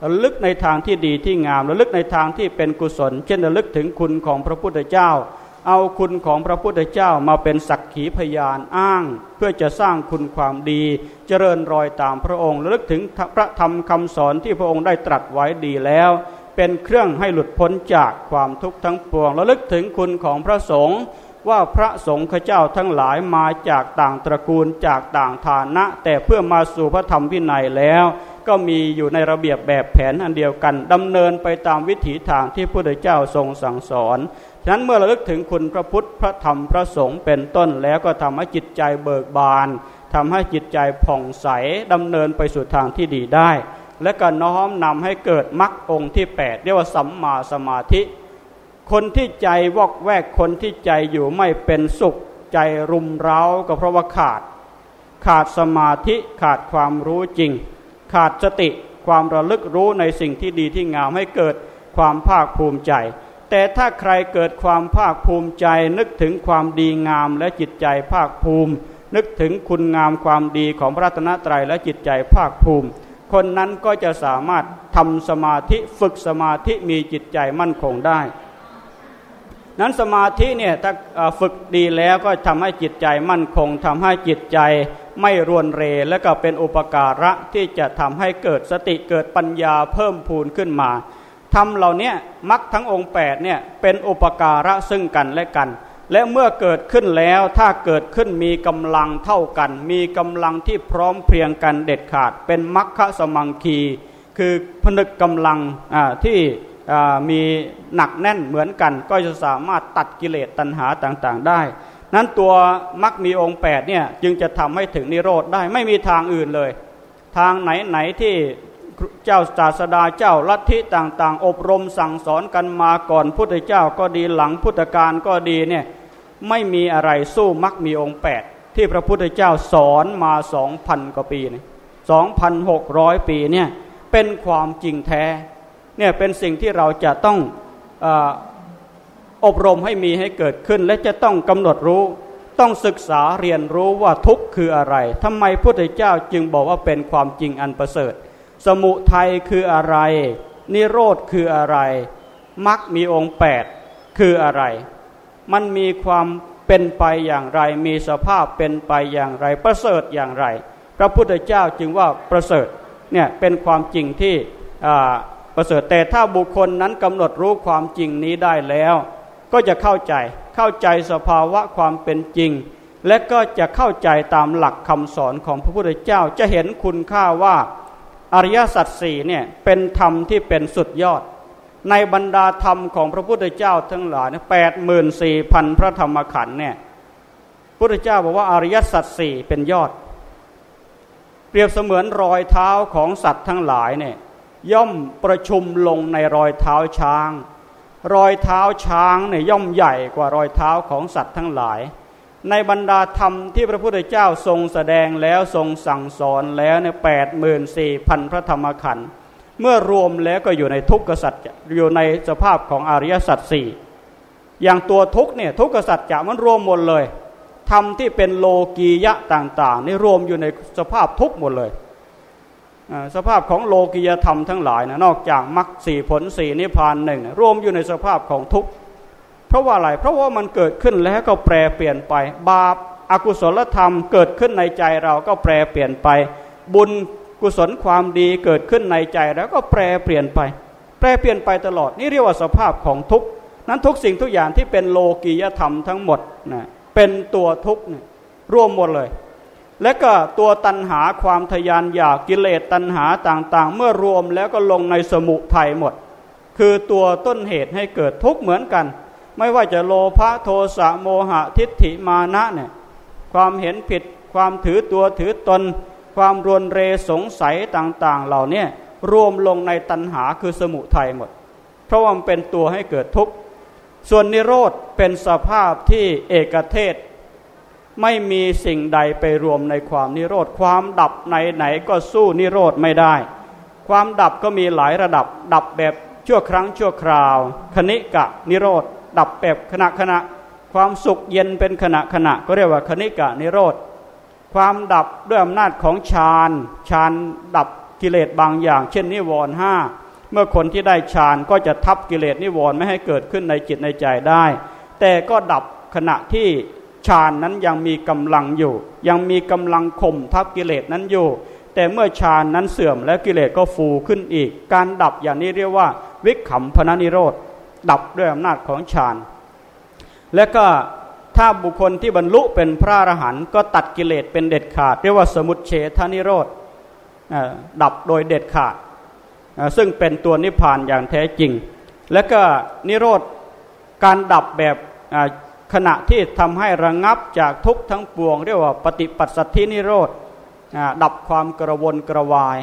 ระลึกในทางที่ดีที่งามระลึกในทางที่เป็นกุศล เช่นระลึกถึงคุณของพระพุทธเจ้า เอาคุณของพระพุทธเจ้ามาเป็นสักขีพยานอ้าง เพื่อจะสร้างคุณความดี เจริญรอยตามพระองค์ระลึกถึงพระธรรมคำสอนที่พระองค์ได้ตรัสไว้ดีแล้ว เป็นเครื่องให้หลุดพ้นจากความทุกข์ทั้งปวงระลึกถึงคุณของพระสงฆ์ว่าพระสงฆ์เจ้าทั้งหลายมาจากต่างตระกูลจากต่างฐานะ แต่เพื่อมาสู่พระธรรมวินัยแล้ว ก็มีอยู่ในระเบียบแบบแผนอันเดียวกันดำเนินไปตามวิถีทางที่พระพุทธเจ้าทรงสั่งสอนฉะนั้นเมื่อเราลึกถึงคุณพระพุทธพระธรรมพระสงฆ์เป็นต้นแล้วก็ทำให้จิตใจเบิกบานทำให้จิตใจผ่องใสดำเนินไปสู่ทางที่ดีได้ และก็น้อมนำให้เกิดมรรคองค์ที่ 8 เรียกว่าสัมมาสมาธิ คนที่ใจวอกแวกคนที่ใจอยู่ไม่เป็นสุขใจรุมเร้าก็เพราะว่าขาด ขาดสมาธิขาดความรู้จริง ขาดสติความระลึกรู้ในสิ่งที่ดีที่งามให้เกิดความภาคภูมิใจ แต่ถ้าใครเกิดความภาคภูมิใจนึกถึงความดีงามและจิตใจภาคภูมิ นึกถึงคุณงามความดีของพระตนตรัยและจิตใจภาคภูมิ คนนั้นก็จะสามารถทำสมาธิฝึกสมาธิมีจิตใจมั่นคงได้ นั้นสมาธิเนี่ยถ้าฝึกดีแล้วก็ทำให้จิตใจมั่นคงทำให้จิตใจไม่รวนเร และก็เป็นอุปการะที่จะทำให้เกิดสติเกิดปัญญาเพิ่มพูนขึ้นมาทำเหล่านี้มักทั้งองค์8เนี่ยเป็นอุปการะซึ่งกันและกัน และเมื่อเกิดขึ้นแล้วถ้าเกิดขึ้นมีกำลังเท่ากัน มีกำลังที่พร้อมเพรียงกันเด็ดขาด เป็นมัคคะสมังคี คือผนึกกำลังที่ มีหนักแน่นเหมือนกัน ก็จะสามารถตัดกิเลสตัณหาต่างๆ ได้ นั้นตัวมักมีองค์8เนี่ยจึงจะทำให้ถึงนิโรธได้ไม่มีทางอื่นเลย ทางไหนไหนที่เจ้าศาสดาเจ้าลัทธิต่างๆ อบรมสั่งสอนกันมาก่อนพุทธเจ้าก็ดีหลังพุทธกาลก็ดีเนี่ยไม่มีอะไรสู้มักมีองค์แปดที่พระพุทธเจ้าสอนมาสองพันกว่าปีนี่สองพันหกร้อยปีเนี่ยเป็นความจริงแท้ เนี่ยเป็นสิ่งที่เราจะต้องออบรมให้มีให้เกิดขึ้น และจะต้องกำหนดรู้ต้องศึกษาเรียนรู้ว่าทุกข์คืออะไรทำไมพุทธเจ้าจึงบอกว่าเป็นความจริงอันประเสริฐ สมุทัยคืออะไร นิโรธคืออะไรมรรคมีองค์แปดคืออะไร มันมีความเป็นไปอย่างไร มีสภาพเป็นไปอย่างไร ประเสริฐอย่างไร พระพุทธเจ้าจึงว่าประเสริฐเนี่ยเป็นความจริงที่ ประเสริฐแต่ถ้าบุคคลนั้นกำหนดรู้ความจริงนี้ได้แล้ว ก็จะเข้าใจเข้าใจสภาวะความเป็นจริง และก็จะเข้าใจตามหลักคำสอนของพระพุทธเจ้าจะเห็นคุณค่าว่าอริยสัจสี่เนี่ยเป็นธรรมที่เป็นสุดยอด ในบรรดาธรรมของพระพุทธเจ้าทั้งหลายแปดหมื่นสี่พันพระธรรมขันธ์เนี่ยพุทธเจ้าบอกว่าอริยสัจสี่เป็นยอด เปรียบเสมือนรอยเท้าของสัตว์ทั้งหลายเนี่ย ย่อมประชุมลงในรอยเท้าช้าง รอยเท้าช้างเนี่ยย่อมใหญ่กว่ารอยเท้าของสัตว์ทั้งหลาย ในบรรดาธรรมที่พระพุทธเจ้าทรงแสดงแล้วทรงสั่งสอนแล้วในแปดหมื่นสี่พันพระธรรมขันธ์เมื่อรวมแล้วก็อยู่ในทุกขสัจอยู่ในสภาพของอริยสัจสี่อย่างตัวทุกเนี่ยทุกขสัจจะมันรวมหมดเลยธรรมที่เป็นโลกียะต่างๆนี่รวมอยู่ในสภาพทุกหมดเลย สภาพของโลกียธรรมทั้งหลายนะนอกจากมรรคสี่ผลสี่นิพพานหนึ่งรวมอยู่ในสภาพของทุกข์ราะว่าอะไรเพราะว่ามันเกิดขึ้นแล้วก็แปรเปลี่ยนไป บาปอากุศลธรรมเกิดขึ้นในใจเราก็แปรเปลี่ยนไป บุญกุศลความดีเกิดขึ้นในใจแล้วก็แปรเปลี่ยนไป แปรเปลี่ยนไปตลอดนี่เรียกว่าสภาพของทุกข์นั้นทุกสิ่งทุกอย่างที่เป็นโลกียธรรมทั้งหมดนะเป็นตัวทุกข์ร่วมหมดเลย และก็ตัวตัณหาความทยานอยากกิเลสตัณหาต่างๆ เมื่อรวมแล้วก็ลงในสมุทัยหมด คือตัวต้นเหตุให้เกิดทุกข์เหมือนกัน ไม่ว่าจะโลภะโทสะโมหะทิฏฐิมานะเนี่ยความเห็นผิดความถือตัวถือตน ความรวนเรสงสัยต่างๆ เหล่านี้รวมลงในตัณหาคือสมุทัยหมด เพราะว่ามันเป็นตัวให้เกิดทุกข์ส่วนนิโรธเป็นสภาพที่เอกเทศ ไม่มีสิ่งใดไปรวมในความนิโรธ ความดับไหนๆก็สู้นิโรธไม่ได้ ความดับก็มีหลายระดับ ดับแบบชั่วครั้งชั่วคราว คณิกะนิโรธ ดับแบบขณะขณะ ความสุขเย็นเป็นขณะขณะก็เรียกว่าคณิกะนิโรธ ความดับด้วยอำนาจของฌานฌานดับกิเลสบางอย่าง เช่นนิวรณ์ห้าเมื่อคนที่ได้ฌานก็จะทับกิเลสนิวรณ์ไม่ให้เกิดขึ้นในจิตในใจได้ แต่ก็ดับขณะที่ ฌานนั้นยังมีกำลังอยู่ ยังมีกำลังข่มทับกิเลสนั้นอยู่ แต่เมื่อฌานนั้นเสื่อมแล้วกิเลสก็ฟูขึ้นอีก การดับอย่างนี้เรียกว่า วิขำพนานิโรธดับด้วยอำนาจของฌาน และก็ถ้าบุคคลที่บรรลุเป็นพระอรหันต์ก็ตัดกิเลสเป็นเด็ดขาด เรียกว่าสมุทเฉทนิโรธดับโดยเด็ดขาด ซึ่งเป็นตัวนิพพานอย่างแท้จริง และก็นิโรธการดับแบบ ขณะที่ทำให้ระงงับจากทุกทั้งปวง เรียกว่าปฏิปัสสัทธินิโรธดับความกระวนกระวาย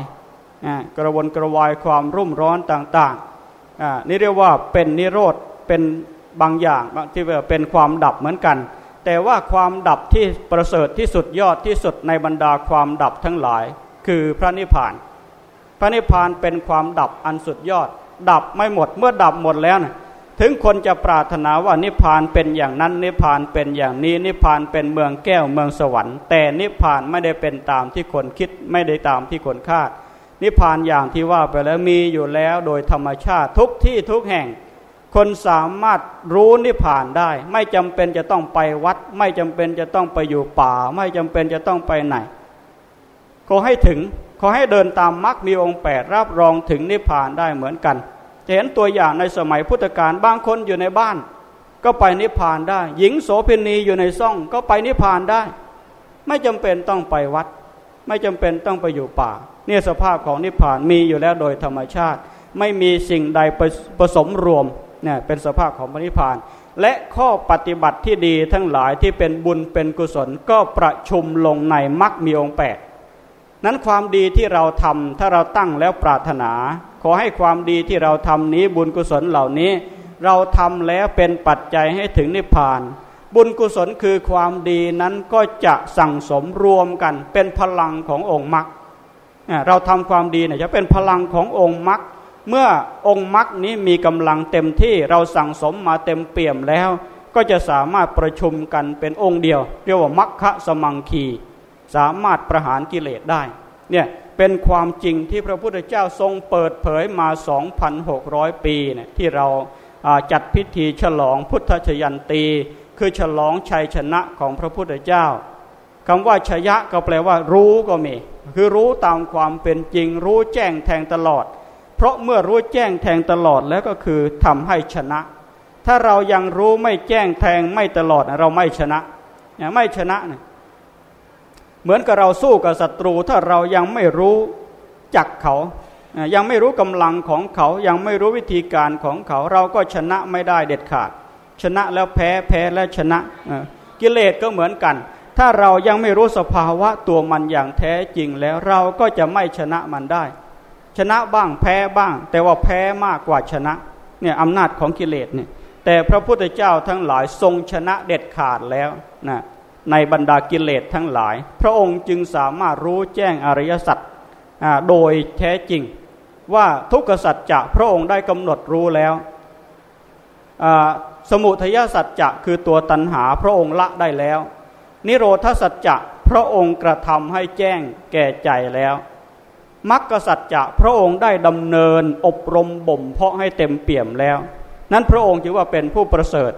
กระวนกระวายความรุ่มร้อนต่างๆนี่เรียกว่าเป็นนิโรธเป็นบางอย่างที่เป็นความดับเหมือนกัน แต่ว่าความดับที่ประเสริฐที่สุดยอดที่สุดในบรรดาความดับทั้งหลาย คือพระนิพพาน พระนิพพานเป็นความดับอันสุดยอด ดับไม่หมดเมื่อดับหมดแล้วนะ ถึงคนจะปรารถนาว่านิพพานเป็นอย่างนั้นนิพพานเป็นอย่างนี้นิพพานเป็นเมืองแก้วเมืองสวรรค์ แต่นิพพานไม่ได้เป็นตามที่คนคิดไม่ได้ตามที่คนคาด นิพพานอย่างที่ว่าไปแล้วมีอยู่แล้วโดยธรรมชาติทุกที่ทุกแห่ง คนสามารถรู้นิพพานได้ ไม่จำเป็นจะต้องไปวัด ไม่จำเป็นจะต้องไปอยู่ป่า ไม่จำเป็นจะต้องไปไหนขอให้ถึงขอให้เดินตามมรรคมีองค์แปดรับรองถึงนิพพานได้เหมือนกัน เห็นตัวอย่างในสมัยพุทธกาลบางคนอยู่ในบ้าน ก็ไปนิพพานได้ หญิงโสเภณีอยู่ในซ่องก็ไปนิพพานได้ ไม่จำเป็นต้องไปวัด ไม่จำเป็นต้องไปอยู่ป่า เนี่ยสภาพของนิพพานมีอยู่แล้วโดยธรรมชาติ ไม่มีสิ่งใดผสมรวมเนี่ยเป็นสภาพของนิพพาน และข้อปฏิบัติที่ดีทั้งหลายที่เป็นบุญเป็นกุศลก็ประชุมลงในมรรคมีองค์แปดนั้นความดีที่เราทำถ้าเราตั้งแล้วปรารถนา ขอให้ความดีที่เราทำนี้บุญกุศลเหล่านี้ เราทำแล้วเป็นปัจจัยให้ถึงนิพพาน บุญกุศลคือความดีนั้นก็จะสั่งสมรวมกัน เป็นพลังขององค์มรรคเราทำความดีเนี่ยจะเป็นพลังขององค์มรรคเมื่อองค์มรรคนี้มีกำลังเต็มที่เราสั่งสมมาเต็มเปี่ยมแล้ว ก็จะสามารถประชุมกันเป็นองค์เดียว เรียกว่ามัคคะสมังคี สามารถประหารกิเลสได้เนี่ย เป็นความจริงที่พระพุทธเจ้าทรงเปิดเผยมา 2,600 ปีเนี่ยที่เราจัดพิธีฉลองพุทธชยันตี คือฉลองชัยชนะของพระพุทธเจ้าคำว่าชยะก็แปลว่า รู้ก็มี คือรู้ตามความเป็นจริง รู้แจ้งแทงตลอด เพราะเมื่อรู้แจ้งแทงตลอดแล้วก็คือทำให้ชนะ ถ้าเรายังรู้ไม่แจ้งแทงไม่ตลอดเราไม่ชนะ ไม่ชนะเนี่ย เหมือนกับเราสู้กับศัตรู ถ้าเรายังไม่รู้จักเขา ยังไม่รู้กำลังของเขายังไม่รู้วิธีการของเขา เราก็ชนะไม่ได้เด็ดขาด ชนะแล้วแพ้แพ้แล้วชนะกิเลสก็เหมือนกัน ถ้าเรายังไม่รู้สภาวะตัวมันอย่างแท้จริงแล้วเราก็จะไม่ชนะมันได้ ชนะบ้างแพ้บ้าง แต่ว่าแพ้มากกว่าชนะเนี่ยอำนาจของกิเลสเนี่ยแต่พระพุทธเจ้าทั้งหลายทรงชนะเด็ดขาดแล้วนะ ในบรรดากิเลสทั้งหลาย พระองค์จึงสามารถรู้แจ้งอริยสัจโดยแท้จริง ว่าทุกขสัจจะพระองค์ได้กำหนดรู้แล้วสมุทยสัจจะคือตัวตัณหาพระองค์ละได้แล้ว นิโรธสัจจะพระองค์กระทำให้แจ้งแก่ใจแล้วมรรคสัจจะพระองค์ได้ดำเนินอบรมบ่มเพาะให้เต็มเปี่ยมแล้ว นั้นพระองค์จึงว่าเป็นผู้ประเสริฐ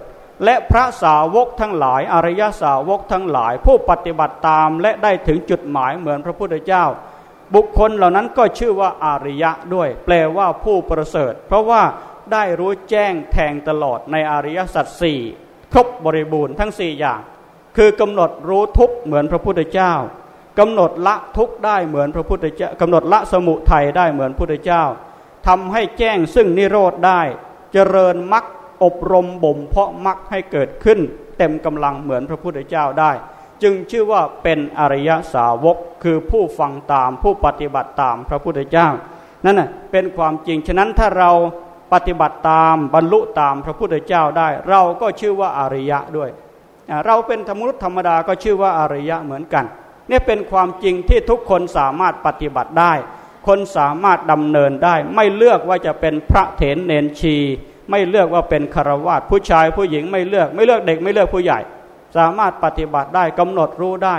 และพระสาวกทั้งหลาย อริยสาวกทั้งหลาย ผู้ปฏิบัติตามและได้ถึงจุดหมายเหมือนพระพุทธเจ้า บุคคลเหล่านั้นก็ชื่อว่าอาริยะด้วย แปลว่าผู้ประเสริฐ เพราะว่าได้รู้แจ้งแทงตลอดในอริยสัจสี่ครบบริบูรณ์ทั้งสี่อย่าง คือกำหนดรู้ทุกเหมือนพระพุทธเจ้ากำหนดละทุกได้เหมือนพระพุทธเจ้ากำหนดละสมุทัยได้เหมือนพระพุทธเจ้าทำให้แจ้งซึ่งนิโรธได้ เจริญมรรค อบรมบ่มเพาะมักให้เกิดขึ้น เต็มกำลังเหมือนพระพุทธเจ้าได้ จึงชื่อว่าเป็นอริยสาวกคือผู้ฟังตามผู้ปฏิบัติตามพระพุทธเจ้า นั่นน่ะเป็นความจริงฉะนั้นถ้าเราปฏิบัติตามบรรลุตามพระพุทธเจ้าได้ เราก็ชื่อว่าอริยะด้วย เราเป็นธรรมนุษย์ธรรมดาก็ชื่อว่าอริยะเหมือนกันนี่เป็นความจริงที่ทุกคนสามารถปฏิบัติได้ คนสามารถดำเนินได้ ไม่เลือกว่าจะเป็นพระเถรเนนชี ไม่เลือกว่าเป็นคารวาสผู้ชายผู้หญิงไม่เลือก ไม่เลือกเด็กไม่เลือกผู้ใหญ่ สามารถปฏิบัติได้กำหนดรู้ได้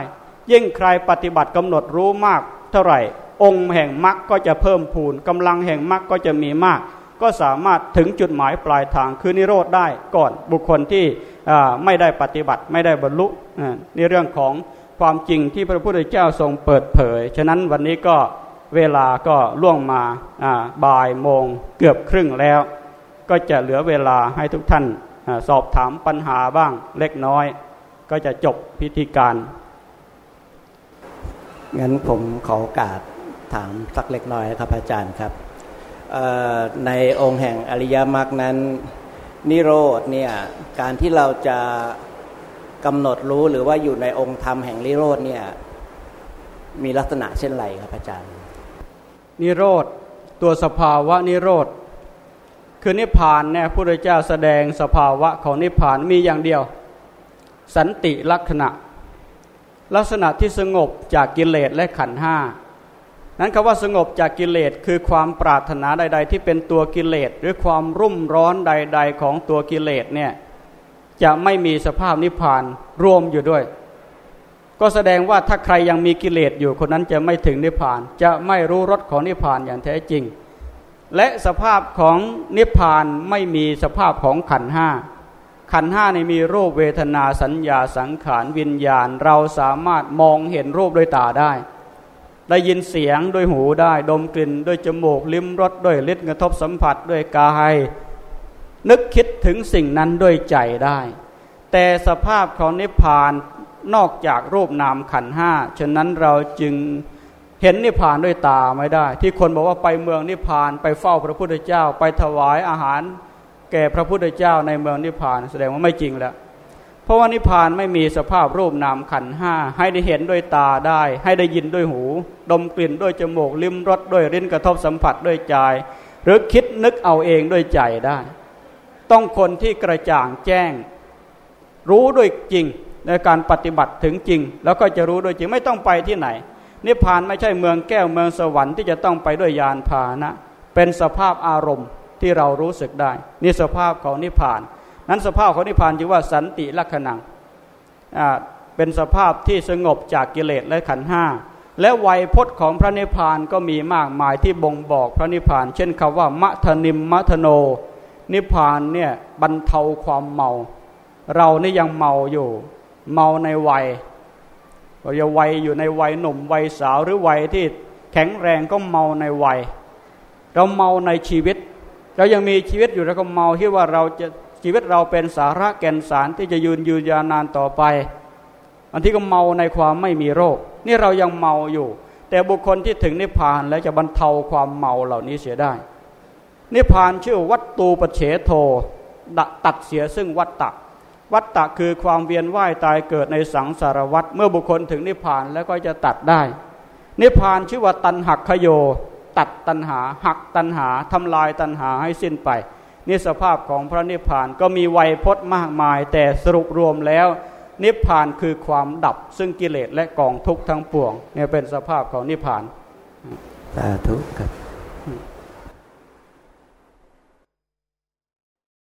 ยิ่งใครปฏิบัติกำหนดรู้มาก เท่าไหร่ องค์แห่งมรรคก็จะเพิ่มพูนกำลังแห่งมรรคก็จะมีมาก ก็สามารถถึงจุดหมายปลายทางคือนิโรธได้ก่อนบุคคลที่ไม่ได้ปฏิบัติไม่ได้บรรลุนี่เรื่องของความจริงที่พระพุทธเจ้าทรงเปิดเผย ฉะนั้นวันนี้ก็เวลาก็ล่วงมาบ่ายโมงเกือบครึ่งแล้ว ก็จะเหลือเวลาให้ทุกท่านสอบถามปัญหาบ้างเล็กน้อย ก็จะจบพิธีการงั้นผมขอโอกาสถามสักเล็กน้อยครับอาจารย์ครับในองค์แห่งอริยมรรคนั้นนิโรธเนี่ยการที่เราจะกำหนดรู้หรือว่าอยู่ในองค์ธรรมแห่งนิโรธเนี่ยมีลักษณะเช่นไรครับอาจารย์ นิโรธตัวสภาวะนิโรธ คือนิพพานเนี่ยพระพุทธเจ้าแสดงสภาวะของนิพพานมีอย่างเดียว สันติลักษณะ ลักษณะที่สงบจากกิเลสและขันห้านั้นคำว่าสงบจากกิเลสคือความปรารถนาใด ๆ ที่เป็นตัวกิเลสหรือความรุ่มร้อนใด ๆ ของตัวกิเลสเนี่ยจะไม่มีสภาพนิพพานรวมอยู่ด้วย ก็แสดงว่าถ้าใครยังมีกิเลสอยู่คนนั้นจะไม่ถึงนิพพาน จะไม่รู้รสของนิพพานอย่างแท้จริง และสภาพของนิพพานไม่มีสภาพของขันห้าขันห้าในมีรูปเวทนาสัญญาสังขารวิญญาณ เราสามารถมองเห็นรูปด้วยตาได้ ได้ยินเสียงด้วยหูได้ ดมกลิ่นด้วยจมูกลิ้มรสด้วยลิ้นกระทบสัมผัสด้วยกาย นึกคิดถึงสิ่งนั้นด้วยใจได้ แต่สภาพของนิพพานนอกจากรูปนามขันห้าฉะนั้นเราจึง เห็นนิพพานด้วยตาไม่ได้ ที่คนบอกว่าไปเมืองนิพพานไปเฝ้าพระพุทธเจ้า ไปถวายอาหาร แก่พระพุทธเจ้าในเมืองนิพพานแสดงว่าไม่จริงแล้วเพราะว่านิพพานไม่มีสภาพรูปนามขันห้าให้ได้เห็นด้วยตาได้ ให้ได้ยินด้วยหู ดมกลิ่นด้วยจมูกลิ้มรสด้วยริ้นกระทบสัมผัสด้วยใจหรือคิดนึกเอาเองด้วยใจได้ ต้องคนที่กระจ่างแจ้ง รู้ด้วยจริงในการปฏิบัติถึงจริง แล้วก็จะรู้ด้วยจริงไม่ต้องไปที่ไหน นิพพานไม่ใช่เมืองแก้วเมืองสวรรค์ที่จะต้องไปด้วยยานพาหนะ เป็นสภาพอารมณ์ที่เรารู้สึกได้ นี่สภาพของนิพพาน นั้นสภาพของนิพพานจึงว่าสันติลักษณังเป็นสภาพที่สงบจากกิเลสและขันห้าและไวยพจน์ของพระนิพพานก็มีมากมายที่บ่งบอกพระนิพพาน เช่นคำว่า มัทนิมมัทโน นิพพานเนี่ยบรรเทาความเมา เรานี่ยังเมาอยู่ เมาในวัย เราจะวัยอยู่ในวัยหนุ่มวัยสาวหรือวัยที่แข็งแรงก็เมาในวัย เราเมาในชีวิต เรายังมีชีวิตอยู่แล้วก็เมาคิดว่าเราจะชีวิตเราเป็นสาระแก่นสารที่จะยืนยืนยาวนานต่อไปอันที่ก็เมาในความไม่มีโรค นี่เรายังเมาอยู่ แต่บุคคลที่ถึงนิพพานแล้วจะบรรเทาความเมาเหล่านี้เสียได้ นิพพานชื่อวัตตูปเฉโทตัดเสียซึ่งวัตตะ วัตตะคือความเวียนว่ายตายเกิดในสังสารวัฏเมื่อบุคคลถึงนิพพานแล้วก็จะตัดได้ นิพพานชื่อว่าตันหักขโย ตัดตัณหา หักตัณหาทำลายตัณหาให้สิ้นไปนี่สภาพของพระนิพพานก็มีไวยพจน์มากมาย แต่สรุปรวมแล้ว นิพพานคือความดับซึ่งกิเลสและกองทุกข์ทั้งปวงเนี่ยเป็นสภาพของนิพพานสาธุครับ